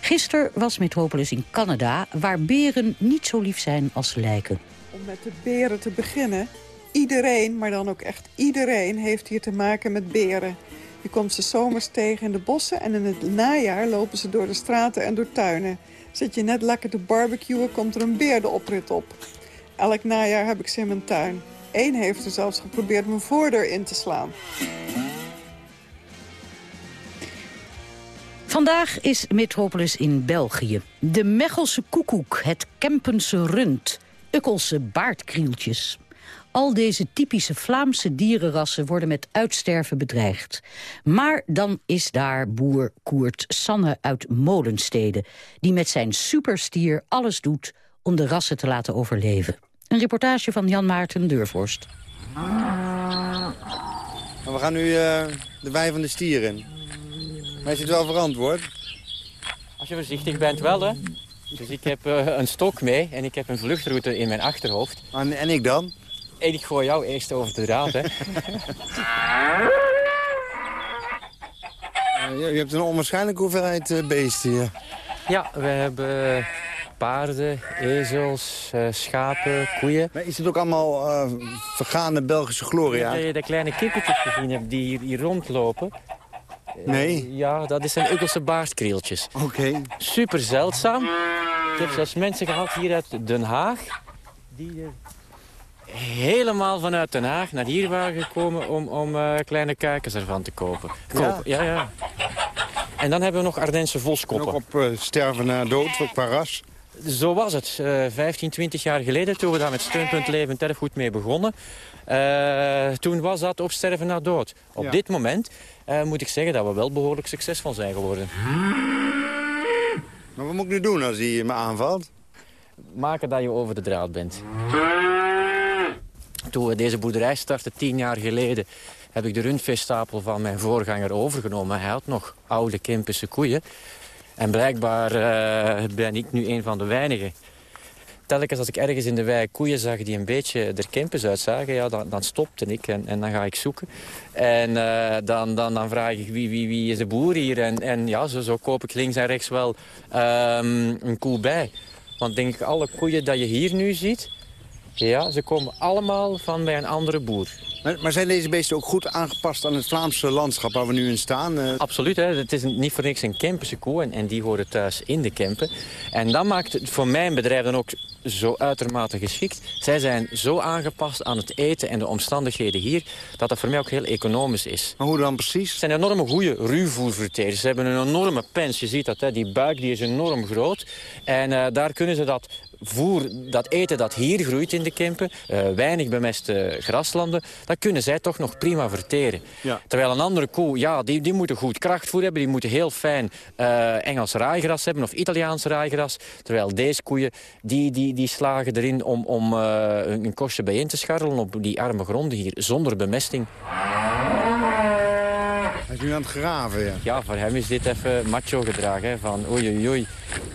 Gisteren was Metropolis in Canada, waar beren niet zo lief zijn als ze lijken. Om met de beren te beginnen. Iedereen, maar dan ook echt iedereen, heeft hier te maken met beren. Je komt ze zomers tegen in de bossen en in het najaar lopen ze door de straten en door tuinen. Zit je net lekker te barbecuen, komt er een beer de oprit op. Elk najaar heb ik ze in mijn tuin. Eén heeft er zelfs geprobeerd mijn voordeur in te slaan. Vandaag is Metropolis in België. De Mechelse koekoek, het Kempense rund, Ukkelse baardkrieltjes. Al deze typische Vlaamse dierenrassen worden met uitsterven bedreigd. Maar dan is daar boer Koert Sanne uit Molenstede... die met zijn superstier alles doet om de rassen te laten overleven. Een reportage van Jan Maarten Deurvorst. We gaan nu uh, de wei van de stier in. Maar is het wel verantwoord? Als je voorzichtig bent wel, hè. Dus ik heb uh, een stok mee en ik heb een vluchtroute in mijn achterhoofd. En, en ik dan? En ik gooi jou eerst over de draad, hè. uh, je hebt een onwaarschijnlijke hoeveelheid uh, beesten hier. Ja, we hebben paarden, ezels, uh, schapen, koeien. Maar is het ook allemaal uh, vergaande Belgische gloria? Dat je de kleine kippetjes gezien hebt die hier, hier rondlopen. Nee? Uh, ja, dat zijn Uggelse baardkrieltjes. Oké. Okay. Super zeldzaam. Ik heb zelfs mensen gehad hier uit Den Haag... die helemaal vanuit Den Haag naar hier waren gekomen... om, om kleine kuikens ervan te kopen. kopen. Ja? ja, ja. En dan hebben we nog Ardense voskoppen. Ook op sterven na dood, qua ras? Zo was het. Uh, 15, 20 jaar geleden, toen we daar met Steunpunt Levend Erfgoed mee begonnen. Uh, toen was dat op sterven na dood. Op ja. dit moment uh, moet ik zeggen dat we wel behoorlijk succesvol zijn geworden. Maar wat moet ik nu doen als hij me aanvalt? Maken dat je over de draad bent. Toen we deze boerderij startten, tien jaar geleden... heb ik de rundveestapel van mijn voorganger overgenomen. Hij had nog oude Kempische koeien. En blijkbaar uh, ben ik nu een van de weinigen. Telkens als ik ergens in de wei koeien zag die een beetje er Kempis uitzagen... Ja, dan, dan stopte ik en, en dan ga ik zoeken. En uh, dan, dan, dan vraag ik wie, wie, wie is de boer hier? En, en ja, zo, zo koop ik links en rechts wel um, een koe bij. Want denk ik, alle koeien dat je hier nu ziet... Ja, ze komen allemaal van bij een andere boer. Maar, maar, zijn deze beesten ook goed aangepast aan het Vlaamse landschap waar we nu in staan? Uh... Absoluut, hè. het is niet voor niks een Kempische koe en, en, die horen thuis in de Kempen. En dat maakt het voor mijn bedrijf dan ook zo uitermate geschikt. Zij zijn zo aangepast aan het eten en de omstandigheden hier... dat dat voor mij ook heel economisch is. Maar hoe dan precies? Het zijn enorme goede ruwvoerverterers. Ze hebben een enorme pens. Je ziet dat, hè. die buik die is enorm groot. En uh, daar kunnen ze dat voer, dat eten dat hier groeit in de Kempen... Uh, weinig bemeste graslanden... dat kunnen zij toch nog prima verteren. Ja. Terwijl een andere koe, ja, die, die moeten goed krachtvoer hebben... die moeten heel fijn uh, Engels raaigras hebben of Italiaans raaigras. Terwijl deze koeien, die, die, die slagen erin om, om uh, een kostje bijeen te scharrelen... op die arme gronden hier, zonder bemesting. Hij is nu aan het graven, ja. Ja, voor hem is dit even macho gedrag. Hè, van oei, oei, oei.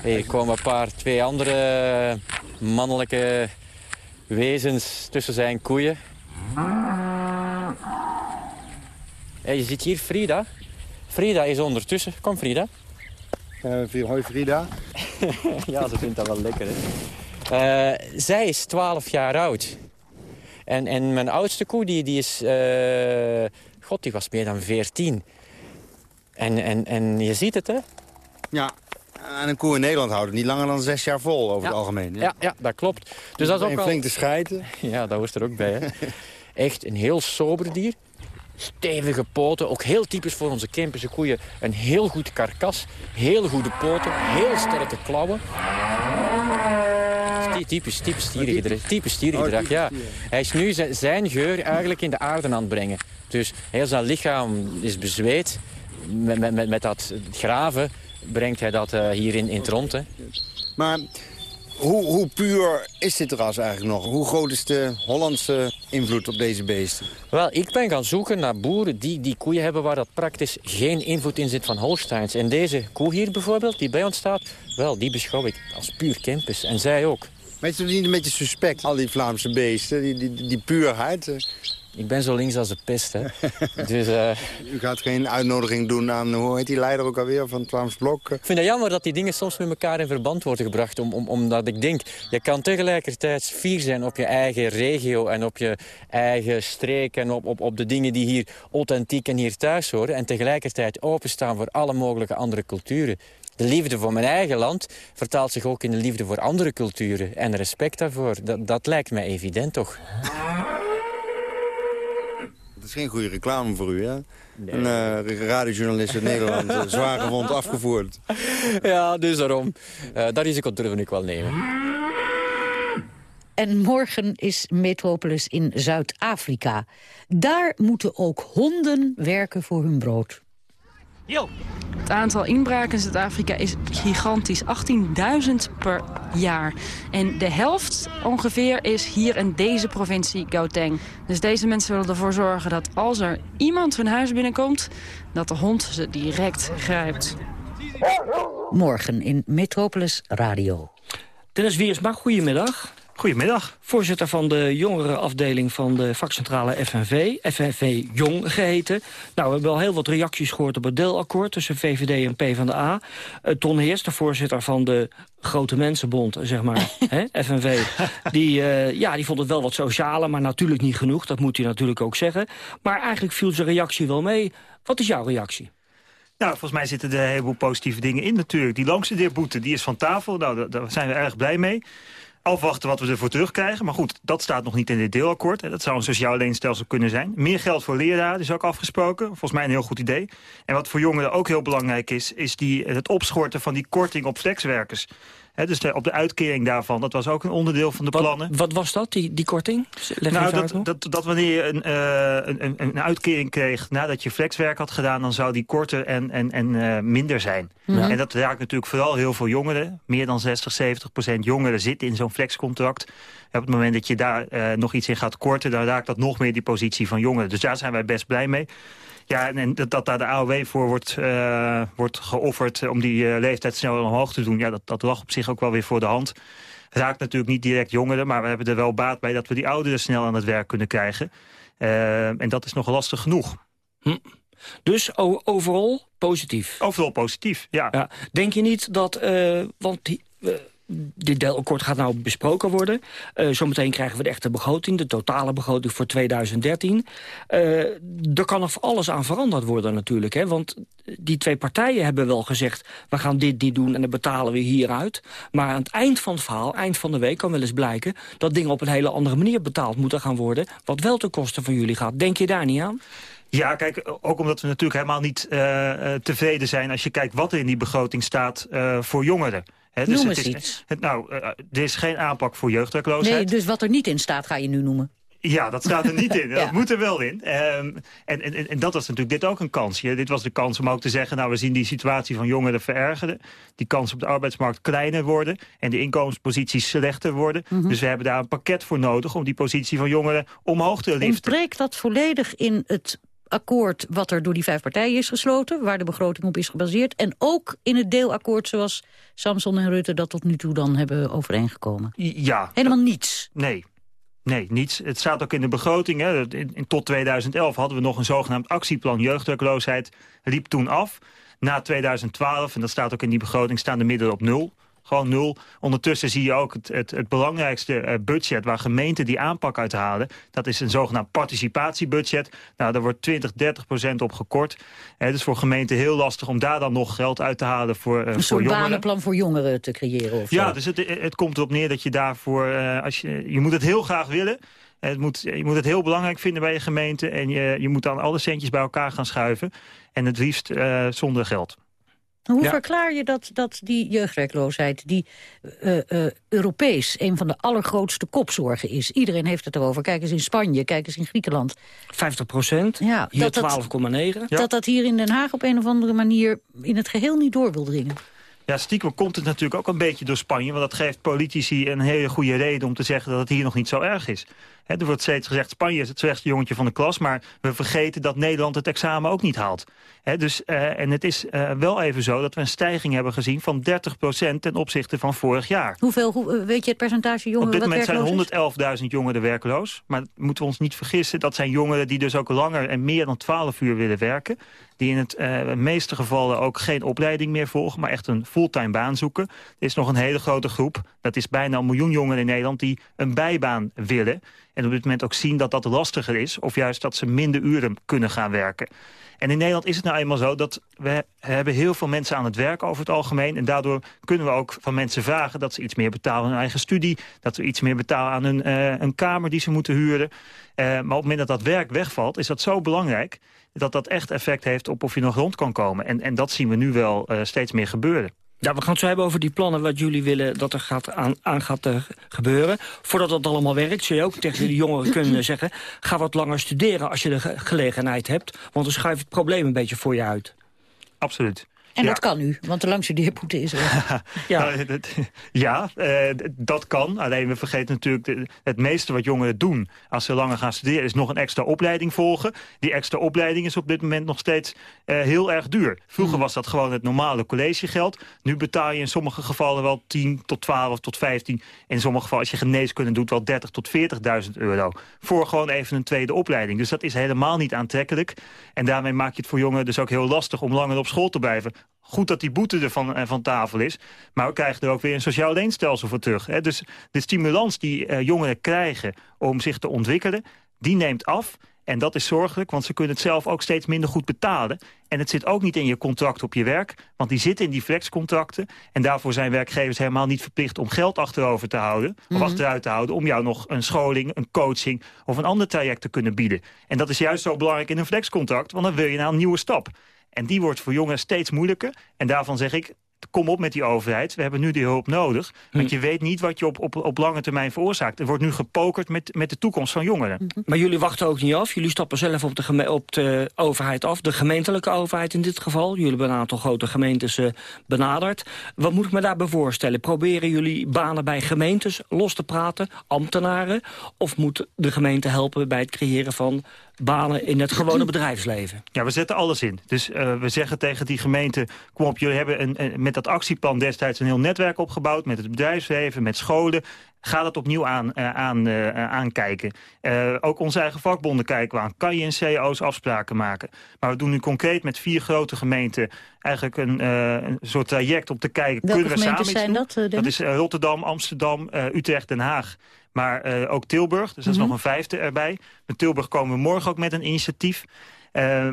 Hey, er komen een paar, twee andere mannelijke wezens tussen zijn koeien. Hey, je ziet hier Frida. Frida is ondertussen. Kom, Frida. Uh, hoi, Frida. ja, ze vindt dat wel lekker, hè. Uh, zij is 12 jaar oud. En, en mijn oudste koe, die, die is... Uh, God, die was meer dan 14. En, en, en je ziet het, hè? Ja, en een koe in Nederland houdt het niet langer dan zes jaar vol, over ja. het algemeen. Ja, ja, dat klopt. Dus dat is ook al... flink te schijten. Ja, dat hoort er ook bij, hè. Echt een heel sober dier. Stevige poten, ook heel typisch voor onze Kempische koeien. Een heel goed karkas, heel goede poten, heel sterke klauwen. Typisch, typisch stierengedrag. Typisch stierengedrag, ja. Hij is nu zijn geur eigenlijk in de aarde aan het brengen. Dus heel zijn lichaam is bezweet. Met, met, met dat graven brengt hij dat uh, hier in, in. Maar hoe, hoe puur is dit ras eigenlijk nog? Hoe groot is de Hollandse invloed op deze beesten? Wel, ik ben gaan zoeken naar boeren die die koeien hebben... waar dat praktisch geen invloed in zit van Holsteins. En deze koe hier bijvoorbeeld, die bij ons staat... wel, die beschouw ik als puur Kempis. En zij ook. Weet je niet een beetje suspect, al die Vlaamse beesten? Die, die, die puurheid? Ik ben zo links als de pest, hè. dus, uh... U gaat geen uitnodiging doen aan, hoe heet die leider ook alweer van het Vlaams Blok? Ik vind het jammer dat die dingen soms met elkaar in verband worden gebracht. Om, om, omdat ik denk, je kan tegelijkertijd fier zijn op je eigen regio... en op je eigen streek en op, op, op de dingen die hier authentiek en hier thuis horen... en tegelijkertijd openstaan voor alle mogelijke andere culturen. De liefde voor mijn eigen land vertaalt zich ook in de liefde voor andere culturen. En respect daarvoor, dat, dat lijkt mij evident toch. Het is geen goede reclame voor u, hè? Nee. Een uh, radiojournalist uit Nederland, uh, zwaar gewond afgevoerd. Ja, dus daarom. Uh, dat risico durf ik wel nemen. En morgen is Metropolis in Zuid-Afrika. Daar moeten ook honden werken voor hun brood. Yo. Het aantal inbraken in Zuid-Afrika is gigantisch. 18.000 per jaar. En de helft ongeveer is hier in deze provincie Gauteng. Dus deze mensen willen ervoor zorgen dat als er iemand hun huis binnenkomt... dat de hond ze direct grijpt. Morgen in Metropolis Radio. Dennis Wiersma, goedemiddag. Goedemiddag. Voorzitter van de jongerenafdeling van de vakcentrale FNV. FNV Jong geheten. Nou, we hebben al heel wat reacties gehoord op het deelakkoord... tussen VVD en PvdA. Uh, Ton Heers, de voorzitter van de Grote Mensenbond, zeg maar, hè, FNV... Die, uh, ja, die vond het wel wat socialer, maar natuurlijk niet genoeg. Dat moet hij natuurlijk ook zeggen. Maar eigenlijk viel zijn reactie wel mee. Wat is jouw reactie? Nou, volgens mij zitten er een heleboel positieve dingen in natuurlijk. Die langstudeerboete, die is van tafel. Nou, daar zijn we erg blij mee afwachten wat we ervoor terugkrijgen. Maar goed, dat staat nog niet in dit deelakkoord. Dat zou een sociaal leenstelsel kunnen zijn. Meer geld voor leraren is ook afgesproken. Volgens mij een heel goed idee. En wat voor jongeren ook heel belangrijk is... is die, het opschorten van die korting op flexwerkers. Dus op de uitkering daarvan, dat was ook een onderdeel van de plannen. Wat was dat, die, die korting? Leg nou, dat, dat, dat, wanneer je een, uh, een, een, uitkering kreeg nadat je flexwerk had gedaan... dan zou die korter en, en, en uh, minder zijn. Ja. En dat raakt natuurlijk vooral heel veel jongeren. Meer dan 60, 70 procent jongeren zitten in zo'n flexcontract. op het moment dat je daar uh, nog iets in gaat korten... dan raakt dat nog meer die positie van jongeren. Dus daar zijn wij best blij mee. Ja, en dat, dat daar de AOW voor wordt, uh, wordt geofferd om die uh, leeftijd sneller omhoog te doen... ja, dat, dat lag op zich ook wel weer voor de hand. Raakt natuurlijk niet direct jongeren, maar we hebben er wel baat bij... dat we die ouderen snel aan het werk kunnen krijgen. Uh, en dat is nog lastig genoeg. Hm. Dus overal positief? Overal positief, ja. ja. Denk je niet dat, want die, dit deelakkoord gaat nou besproken worden. Uh, zometeen krijgen we de echte begroting, de totale begroting voor 2013. Uh, er kan nog alles aan veranderd worden natuurlijk. Hè? Want die twee partijen hebben wel gezegd... we gaan dit, dit doen en dan betalen we hieruit. Maar aan het eind van het verhaal, eind van de week... kan wel eens blijken dat dingen op een hele andere manier betaald moeten gaan worden... wat wel ten koste van jullie gaat. Denk je daar niet aan? Ja, kijk, ook omdat we natuurlijk helemaal niet uh, tevreden zijn... als je kijkt wat er in die begroting staat voor jongeren. He, dus Noem eens iets. Het, nou, uh, er is geen aanpak voor jeugdwerkloosheid. Nee, dus wat er niet in staat ga je nu noemen. Ja, dat staat er niet in. ja. Dat moet er wel in. Um, en, en, en dat was natuurlijk dit ook een kans. Dit was de kans om ook te zeggen... nou, we zien die situatie van jongeren verergeren. Die kans op de arbeidsmarkt kleiner worden. En de inkomensposities slechter worden. Mm -hmm. Dus we hebben daar een pakket voor nodig... om die positie van jongeren omhoog te liften. Ontbreekt dat volledig in het akkoord wat er door die vijf partijen is gesloten... waar de begroting op is gebaseerd. En ook in het deelakkoord zoals Samson en Rutte dat tot nu toe dan hebben overeengekomen. Ja. Helemaal niets? Nee. Nee, niets. Het staat ook in de begroting. Hè. Tot 2011 hadden we nog een zogenaamd actieplan jeugdwerkloosheid. Liep toen af. Na 2012, en dat staat ook in die begroting, staan de middelen op nul. Gewoon nul. Ondertussen zie je ook het, het, het belangrijkste uh, budget waar gemeenten die aanpak uithalen. Dat is een zogenaamd participatiebudget. Nou, daar wordt 20, 30 procent op gekort. Het is voor gemeenten heel lastig om daar dan nog geld uit te halen voor, uh, een voor banenplan voor jongeren te creëren? Of ja, zo. dus het, het komt erop neer dat je daarvoor... Uh, als je, je moet het heel graag willen... Het moet, je moet het heel belangrijk vinden bij je gemeente... en je, je moet dan alle centjes bij elkaar gaan schuiven. En het liefst uh, zonder geld. Hoe ja. verklaar je dat, dat die jeugdwerkloosheid, die uh, uh, Europees een van de allergrootste kopzorgen is? Iedereen heeft het erover. Kijk eens in Spanje, kijk eens in Griekenland. 50 procent, ja, hier 12,9. Dat dat hier in Den Haag op een of andere manier in het geheel niet door wil dringen. Ja, stiekem komt het natuurlijk ook een beetje door Spanje... want dat geeft politici een hele goede reden om te zeggen dat het hier nog niet zo erg is. He, er wordt steeds gezegd, Spanje is het slechtste jongetje van de klas... maar we vergeten dat Nederland het examen ook niet haalt. He, dus, uh, en het is uh, wel even zo dat we een stijging hebben gezien... van 30% ten opzichte van vorig jaar. Hoeveel, hoe, weet je het percentage jongeren Op dit moment zijn 111.000 jongeren werkloos. Maar moeten we ons niet vergissen, dat zijn jongeren... die dus ook langer en meer dan 12 uur willen werken die in het uh, meeste gevallen ook geen opleiding meer volgen... maar echt een fulltime baan zoeken. Er is nog een hele grote groep, dat is bijna een miljoen jongeren in Nederland... die een bijbaan willen en op dit moment ook zien dat dat lastiger is... of juist dat ze minder uren kunnen gaan werken. En in Nederland is het nou eenmaal zo dat we hebben heel veel mensen aan het werk over het algemeen. En daardoor kunnen we ook van mensen vragen dat ze iets meer betalen aan hun eigen studie. Dat we iets meer betalen aan hun, uh, een kamer die ze moeten huren. Uh, maar op het moment dat dat werk wegvalt, is dat zo belangrijk dat dat echt effect heeft op of je nog rond kan komen. En, en dat zien we nu wel uh, steeds meer gebeuren. Ja, we gaan het zo hebben over die plannen wat jullie willen dat er gaat aan, aan gaat uh, gebeuren. Voordat dat allemaal werkt, zul je ook tegen de jongeren kunnen zeggen... ga wat langer studeren als je de ge gelegenheid hebt. Want dan schuift het probleem een beetje voor je uit. Absoluut. En ja. dat kan nu, want de langste deerboete is er. ja, ja uh, dat kan. Alleen we vergeten natuurlijk de, het meeste wat jongeren doen... als ze langer gaan studeren, is nog een extra opleiding volgen. Die extra opleiding is op dit moment nog steeds uh, heel erg duur. Vroeger mm. was dat gewoon het normale collegegeld. Nu betaal je in sommige gevallen wel 10 tot 12 tot 15. In sommige gevallen, als je geneeskunde doet, wel 30 tot 40.000 euro. Voor gewoon even een tweede opleiding. Dus dat is helemaal niet aantrekkelijk. En daarmee maak je het voor jongeren dus ook heel lastig... om langer op school te blijven goed dat die boete er van, van tafel is. Maar we krijgen er ook weer een sociaal leenstelsel voor terug. Hè. Dus de stimulans die uh, jongeren krijgen om zich te ontwikkelen... die neemt af. En dat is zorgelijk, want ze kunnen het zelf ook steeds minder goed betalen. En het zit ook niet in je contract op je werk, want die zitten in die flexcontracten. En daarvoor zijn werkgevers helemaal niet verplicht om geld achterover te houden... Mm -hmm. of achteruit te houden om jou nog een scholing, een coaching... of een ander traject te kunnen bieden. En dat is juist zo belangrijk in een flexcontract, want dan wil je naar een nieuwe stap. En die wordt voor jongeren steeds moeilijker. En daarvan zeg ik, kom op met die overheid. We hebben nu die hulp nodig. Want je weet niet wat je op, op, op lange termijn veroorzaakt. Er wordt nu gepokerd met, met de toekomst van jongeren. Mhm. Maar jullie wachten ook niet af. Jullie stappen zelf op de, op de overheid af. De gemeentelijke overheid in dit geval. Jullie hebben een aantal grote gemeentes uh, benaderd. Wat moet ik me daarbij voorstellen? Proberen jullie banen bij gemeentes los te praten? Ambtenaren? Of moet de gemeente helpen bij het creëren van banen in het gewone bedrijfsleven. Ja, we zetten alles in. Dus uh, we zeggen tegen die gemeente... kom op, jullie hebben een, een, met dat actieplan destijds een heel netwerk opgebouwd... met het bedrijfsleven, met scholen. Ga dat opnieuw aan, uh, aan, uh, aankijken. ook onze eigen vakbonden kijken we aan. Kan je in CO's afspraken maken? Maar we doen nu concreet met vier grote gemeenten... eigenlijk een, een soort traject om te kijken... Welke kunnen we samen zijn dat, Dat is Rotterdam, Amsterdam, Utrecht, Den Haag... Maar uh, ook Tilburg, dus dat is nog een vijfde erbij. Met Tilburg komen we morgen ook met een initiatief. Uh,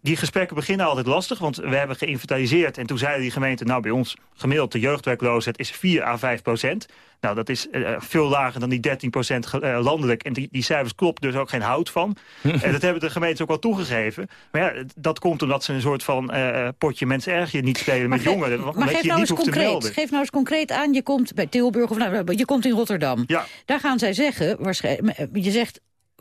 die gesprekken beginnen altijd lastig, want we hebben geïnventariseerd... en toen zeiden die gemeenten, nou bij ons gemiddeld de jeugdwerkloosheid is 4 à 5 procent. Nou, dat is uh, veel lager dan die 13 procent landelijk. En die, die cijfers klopt dus ook geen hout van. en dat hebben de gemeenten ook wel toegegeven. Maar ja, dat komt omdat ze een soort van potje mensen erg je niet spelen met jongeren. Maar, maar geef, nou eens concreet, geef nou eens concreet aan, je komt bij Tilburg of nou, je komt in Rotterdam. Ja. Daar gaan zij zeggen, waarschijnlijk, je zegt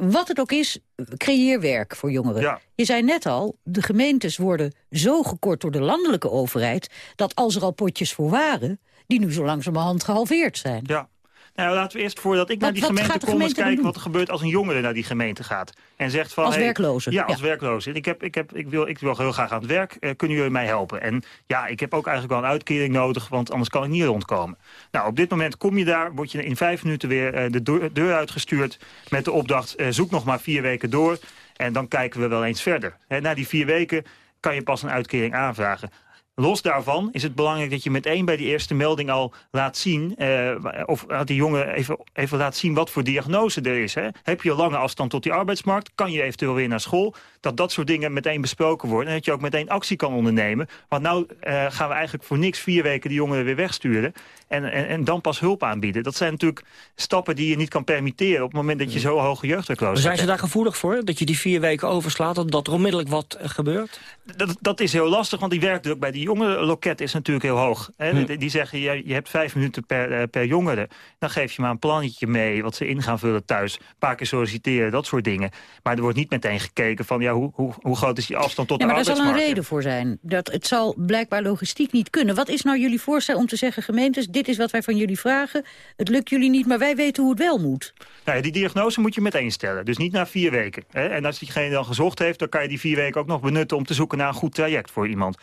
wat het ook is, creëer werk voor jongeren. Je zei net al, de gemeentes worden zo gekort door de landelijke overheid... dat als er al potjes voor waren, die nu zo langzamerhand gehalveerd zijn. Ja. Nou, laten we eerst voordat ik naar die gemeente kom... eens kijken wat er gebeurt als een jongere naar die gemeente gaat. En zegt van... Als werkloze. Ja, als werkloze. Ik, heb, ik, heb, ik, wil, ik wil heel graag aan het werk. Uh, kunnen jullie mij helpen? En ja, ik heb ook eigenlijk wel een uitkering nodig... want anders kan ik niet rondkomen. Nou, op dit moment kom je daar, word je in vijf minuten weer uh, de deur, deur, uitgestuurd... met de opdracht, uh, zoek nog maar vier weken door... en dan kijken we wel eens verder. He, na die vier weken kan je pas een uitkering aanvragen. Los daarvan is het belangrijk dat je meteen bij die eerste melding al laat zien... Uh, of dat die jongen even, even laat zien wat voor diagnose er is. Hè? Heb je lange afstand tot die arbeidsmarkt? Kan je eventueel weer naar school? Dat dat soort dingen meteen besproken worden. En dat je ook meteen actie kan ondernemen. Want nou uh, gaan we eigenlijk voor niks vier weken die jongeren weer wegsturen. En, en, en, dan pas hulp aanbieden. Dat zijn natuurlijk stappen die je niet kan permitteren... op het moment dat je zo hoge jeugdwerkloosheid Zijn ze daar gevoelig voor? Dat je die vier weken overslaat, dat er onmiddellijk wat gebeurt? Dat, dat is heel lastig, want die werkdruk bij die loket is natuurlijk heel hoog. Hè? Hm. Die zeggen, je, je hebt vijf minuten per, uh, per jongere. Dan geef je maar een plannetje mee, wat ze in gaan vullen thuis. Een paar keer solliciteren, dat soort dingen. Maar er wordt niet meteen gekeken van, ja, hoe, hoe, hoe groot is die afstand tot ja, de maar arbeidsmarkt? Maar daar zal een reden voor zijn. Dat het zal blijkbaar logistiek niet kunnen. Wat is nou jullie voorstel om te zeggen, gemeentes, dit is wat wij van jullie vragen. Het lukt jullie niet, maar wij weten hoe het wel moet. Nou ja, die diagnose moet je meteen stellen. Dus niet na vier weken. Hè? En als diegene dan gezocht heeft, dan kan je die vier weken ook nog benutten... om te zoeken naar een goed traject voor iemand.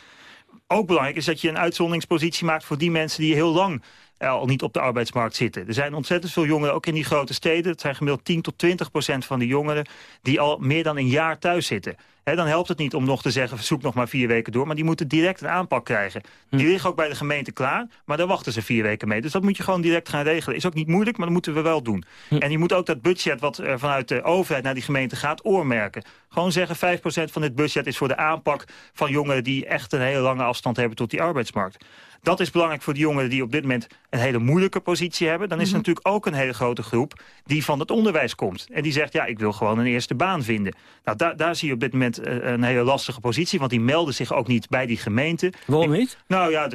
Ook belangrijk is dat je een uitzonderingspositie maakt voor die mensen die heel lang al niet op de arbeidsmarkt zitten. Er zijn ontzettend veel jongeren, ook in die grote steden. Het zijn gemiddeld 10 tot 20 procent van de jongeren... die al meer dan een jaar thuis zitten. dan helpt het niet om nog te zeggen, zoek nog maar vier weken door. Maar die moeten direct een aanpak krijgen. Die liggen ook bij de gemeente klaar, maar daar wachten ze vier weken mee. Dus dat moet je gewoon direct gaan regelen. Is ook niet moeilijk, maar dat moeten we wel doen. En je moet ook dat budget wat er vanuit de overheid naar die gemeente gaat oormerken. Gewoon zeggen, 5% van dit budget is voor de aanpak van jongeren... die echt een hele lange afstand hebben tot die arbeidsmarkt. Dat is belangrijk voor die jongeren die op dit moment een hele moeilijke positie hebben. Dan is er Mhm. natuurlijk ook een hele grote groep die van het onderwijs komt. En die zegt, ja, ik wil gewoon een eerste baan vinden. Nou, daar, daar zie je op dit moment eh, een hele lastige positie. Want die melden zich ook niet bij die gemeente. Waarom niet? Nou ja,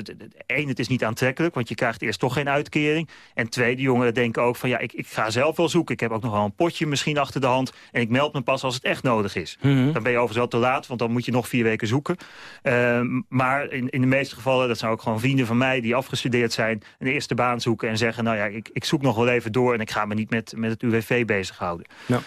één, het is niet aantrekkelijk, want je krijgt eerst toch geen uitkering. En twee, die jongeren denken ook van, ja, ik, ik ga zelf wel zoeken. Ik heb ook nog wel een potje misschien achter de hand. En ik meld me pas als het echt nodig is. Mhm. Dan ben je overigens wel te laat, want dan moet je nog vier weken zoeken. Ehm, maar in, in de meeste gevallen, dat zijn ook gewoon vrienden van mij... die afgestudeerd zijn, een eerste baan zoeken en zeggen... nou ja, ik, ik zoek nog wel even door en ik ga me niet met, met het UWV bezighouden.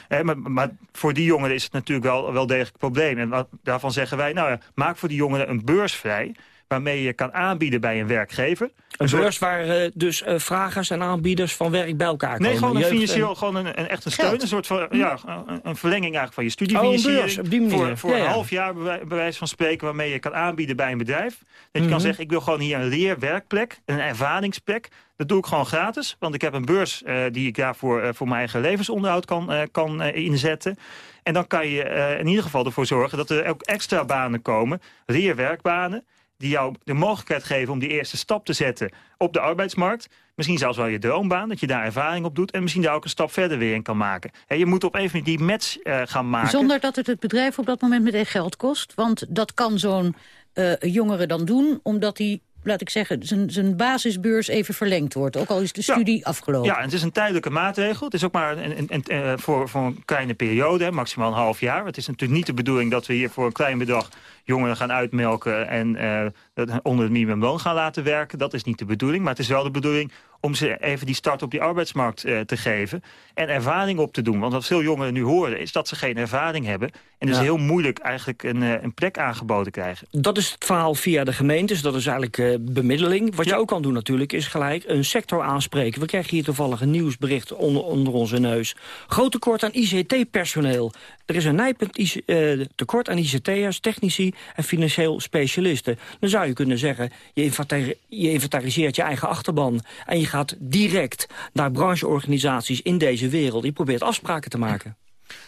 Eh, maar, maar voor die jongeren is het natuurlijk wel, wel degelijk een probleem. En wat- daarvan zeggen wij, nou ja, maak voor die jongeren een beurs vrij... waarmee je kan aanbieden bij een werkgever. Een beurs waar eh, dus eh, vragers en aanbieders van werk bij elkaar komen. Nee, gewoon een Jeugd en- financieel, gewoon een, een echt een steun. Geld. Een soort van, ja, een, een verlenging eigenlijk van je Oh, een studiefinanciering. beurs, op die manier. Voor, voor Ja, een half jaar bij bij wijze van spreken waarmee je kan aanbieden bij een bedrijf. Dat je Mhm. kan zeggen, ik wil gewoon hier een leerwerkplek, een ervaringsplek. Dat doe ik gewoon gratis, want ik heb een beurs eh, die ik daarvoor eh, voor mijn eigen levensonderhoud kan, eh, kan inzetten. En dan kan je eh, in ieder geval ervoor zorgen dat er ook extra banen komen, leerwerkbanen die jou de mogelijkheid geven om die eerste stap te zetten op de arbeidsmarkt. Misschien zelfs wel je droombaan, dat je daar ervaring op doet... en misschien daar ook een stap verder weer in kan maken. Je moet op een of andere manier die match eh, gaan maken. Zonder dat het het bedrijf op dat moment meteen geld kost. Want dat kan zo'n eh, jongere dan doen, omdat hij laat ik zeggen, zijn, basisbeurs even verlengd wordt. Ook al is de studie afgelopen. Ja, en het is een tijdelijke maatregel. Het is ook maar een, een, een, eh, voor, voor een kleine periode, maximaal een half jaar. Het is natuurlijk niet de bedoeling dat we hier voor een klein bedrag jongeren gaan uitmelken en uh, onder het minimumloon gaan laten werken. Dat is niet de bedoeling, maar het is wel de bedoeling om ze even die start op die arbeidsmarkt uh, te geven. En ervaring op te doen. Want wat veel jongeren nu horen is dat ze geen ervaring hebben. En dus heel moeilijk eigenlijk een, uh, een, plek aangeboden krijgen. Dat is het verhaal via de gemeentes. Dat is eigenlijk uh, bemiddeling. Wat je ook kan doen natuurlijk is gelijk een sector aanspreken. We krijgen hier toevallig een nieuwsbericht onder, onder onze neus. Groot tekort aan ICT-personeel. Er is een nijpend tekort aan ICT'ers, technici en financieel specialisten. Dan zou je kunnen zeggen, je, je inventariseert je eigen achterban... en je gaat direct naar brancheorganisaties in deze wereld. Je probeert afspraken te maken.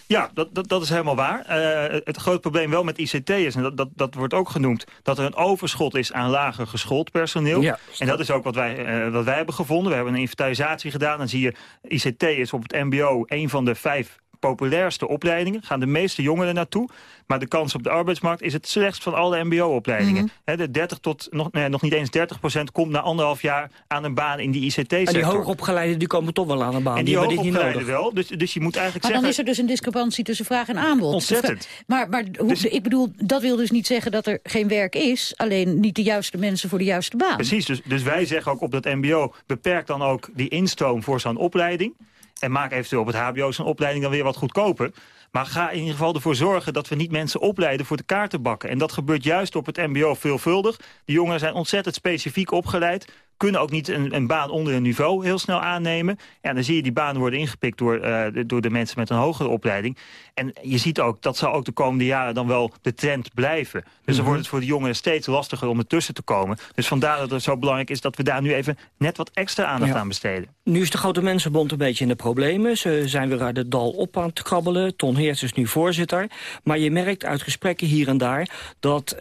Ja, dat, dat, dat is helemaal waar. Uh, het grote probleem wel met ICT is, en dat, dat, dat wordt ook genoemd... dat er een overschot is aan lager geschoold personeel. Ja, en dat is ook wat wij, uh, wat wij hebben gevonden. We hebben een inventarisatie gedaan. Dan zie je, ICT is op het mbo een van de vijf populairste opleidingen. Gaan de meeste jongeren naartoe. Maar de kans op de arbeidsmarkt is het slechtst van alle mbo-opleidingen. Mm de 30 tot, nog, nee, nog niet eens 30 procent komt na anderhalf jaar aan een baan in die ICT-sector. En die hoogopgeleiden die komen toch wel aan een baan. En die, die hoogopgeleiden wel. Dus, dus je moet eigenlijk maar zeggen... dan is er dus een discrepantie tussen vraag en aanbod. Ontzettend. Maar, maar dus, ik bedoel, dat wil dus niet zeggen dat er geen werk is. Alleen niet de juiste mensen voor de juiste baan. Precies, dus, dus wij zeggen ook op dat mbo... beperk dan ook die instroom voor zo'n opleiding... En maak eventueel op het hbo zijn opleiding dan weer wat goedkoper. Maar ga in ieder geval ervoor zorgen dat we niet mensen opleiden voor de kaartenbakken. En dat gebeurt juist op het mbo veelvuldig. Die jongeren zijn ontzettend specifiek opgeleid kunnen ook niet een, een, baan onder hun niveau heel snel aannemen. En dan zie je die banen worden ingepikt door, uh, de, door de mensen met een hogere opleiding. En je ziet ook, dat zal ook de komende jaren dan wel de trend blijven. Dus dan mhm. wordt het voor de jongeren steeds lastiger om ertussen te komen. Dus vandaar dat het zo belangrijk is dat we daar nu even net wat extra aandacht aan besteden. Nu is de Grote Mensenbond een beetje in de problemen. Ze zijn weer uit het dal op aan het krabbelen. Ton Heerts is nu voorzitter. Maar je merkt uit gesprekken hier en daar... dat uh,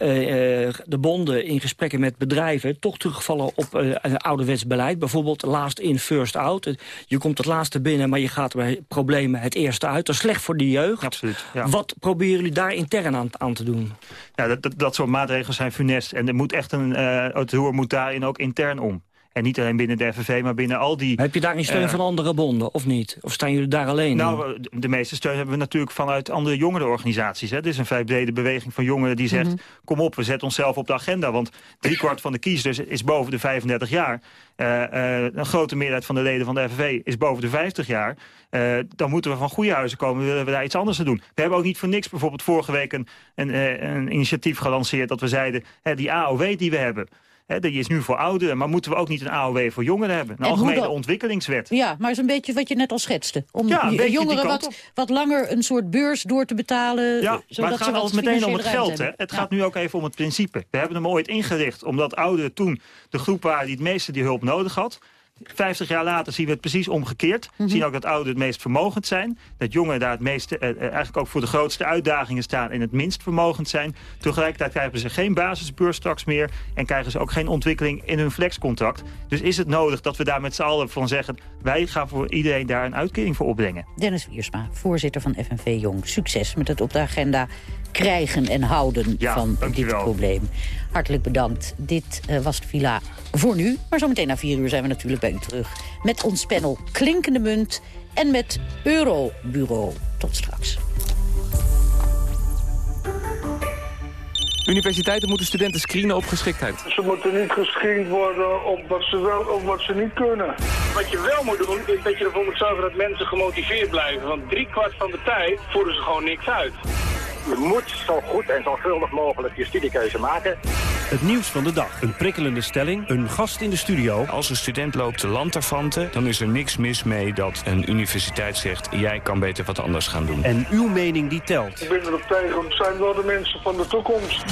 de bonden in gesprekken met bedrijven toch terugvallen op... Uh, ouderwets beleid. Bijvoorbeeld last in, first out. Je komt het laatste binnen, maar je gaat bij problemen het eerste uit. Dat is slecht voor de jeugd. Absoluut, ja. Wat proberen jullie daar intern aan, aan te doen? Ja, dat, dat, dat soort maatregelen zijn funest. En er moet echt een, uh, het roer moet daarin ook intern om. En niet alleen binnen de FNV, maar binnen al die... Heb je daar een steun uh, van andere bonden, of niet? Of staan jullie daar alleen Nou, in? de meeste steun hebben we natuurlijk vanuit andere jongerenorganisaties. Hè. Dit is een vrij brede beweging van jongeren die zegt... Mm -hmm. kom op, we zetten onszelf op de agenda. Want driekwart van de kiezers is boven de 35 jaar. Uh, uh, een grote meerderheid van de leden van de FNV is boven de 50 jaar. Uh, dan moeten we van goede huizen komen, willen we daar iets anders aan doen. We hebben ook niet voor niks bijvoorbeeld vorige week een, een, een initiatief gelanceerd... dat we zeiden, die AOW die we hebben... He, die is nu voor ouderen, maar moeten we ook niet een AOW voor jongeren hebben? Een algemene ontwikkelingswet. Ja, maar is een beetje wat je net al schetste. Om ja, jongeren wat, wat langer een soort beurs door te betalen. Ja, maar het gaat altijd meteen om het geld. Hè? Het ja. gaat nu ook even om het principe. We hebben hem ooit ingericht, omdat ouderen toen de groep waren die het meeste die hulp nodig had. 50 jaar later zien we het precies omgekeerd. We mm -hmm. zien ook dat ouderen het meest vermogend zijn. Dat jongeren daar het meeste, uh, eigenlijk ook voor de grootste uitdagingen staan... en het minst vermogend zijn. Tegelijkertijd krijgen ze geen basisbeurs straks meer... en krijgen ze ook geen ontwikkeling in hun flexcontract. Dus is het nodig dat we daar met z'n allen van zeggen... wij gaan voor iedereen daar een uitkering voor opbrengen. Dennis Wiersma, voorzitter van FNV Jong. Succes met het op de agenda krijgen en houden ja, van dankjewel. dit probleem. Hartelijk bedankt. Dit uh, was het Villa voor nu. Maar zometeen na vier uur zijn we natuurlijk bij u terug. Met ons panel Klinkende Munt en met Eurobureau. Tot straks. Universiteiten moeten studenten screenen op geschiktheid. Ze moeten niet gescreend worden op wat ze wel of wat ze niet kunnen. Wat je wel moet doen, is dat je ervoor moet zorgen dat mensen gemotiveerd blijven. Want driekwart van de tijd voeren ze gewoon niks uit. Je moet zo goed en zorgvuldig mogelijk je studiekeuze maken. Het nieuws van de dag. Een prikkelende stelling. Een gast in de studio. Als een student loopt te lanterfanten, dan is er niks mis mee dat een universiteit zegt... jij kan beter wat anders gaan doen. En uw mening die telt. Ik ben erop tegen, het zijn wel de mensen van de toekomst.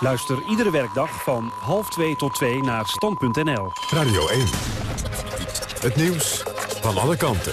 Luister iedere werkdag van half twee tot twee naar stand.nl. Radio 1. Het nieuws van alle kanten.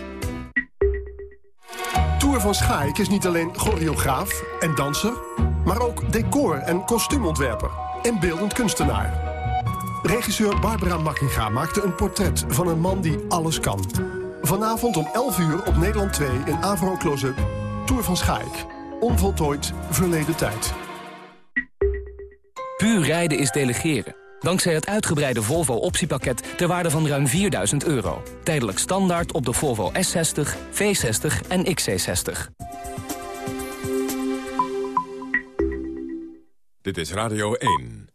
Tour van Schaik is niet alleen choreograaf en danser... maar ook decor- en kostuumontwerper en beeldend kunstenaar. Regisseur Barbara Makkinga maakte een portret van een man die alles kan. Vanavond om 11 uur op Nederland 2 in Avro Close-up... Tour van Schaik. Onvoltooid verleden tijd. Puur rijden is delegeren. Dankzij het uitgebreide Volvo optiepakket ter waarde van ruim 4000 euro. Tijdelijk standaard op de Volvo S60, V60 en XC60. Dit is Radio 1.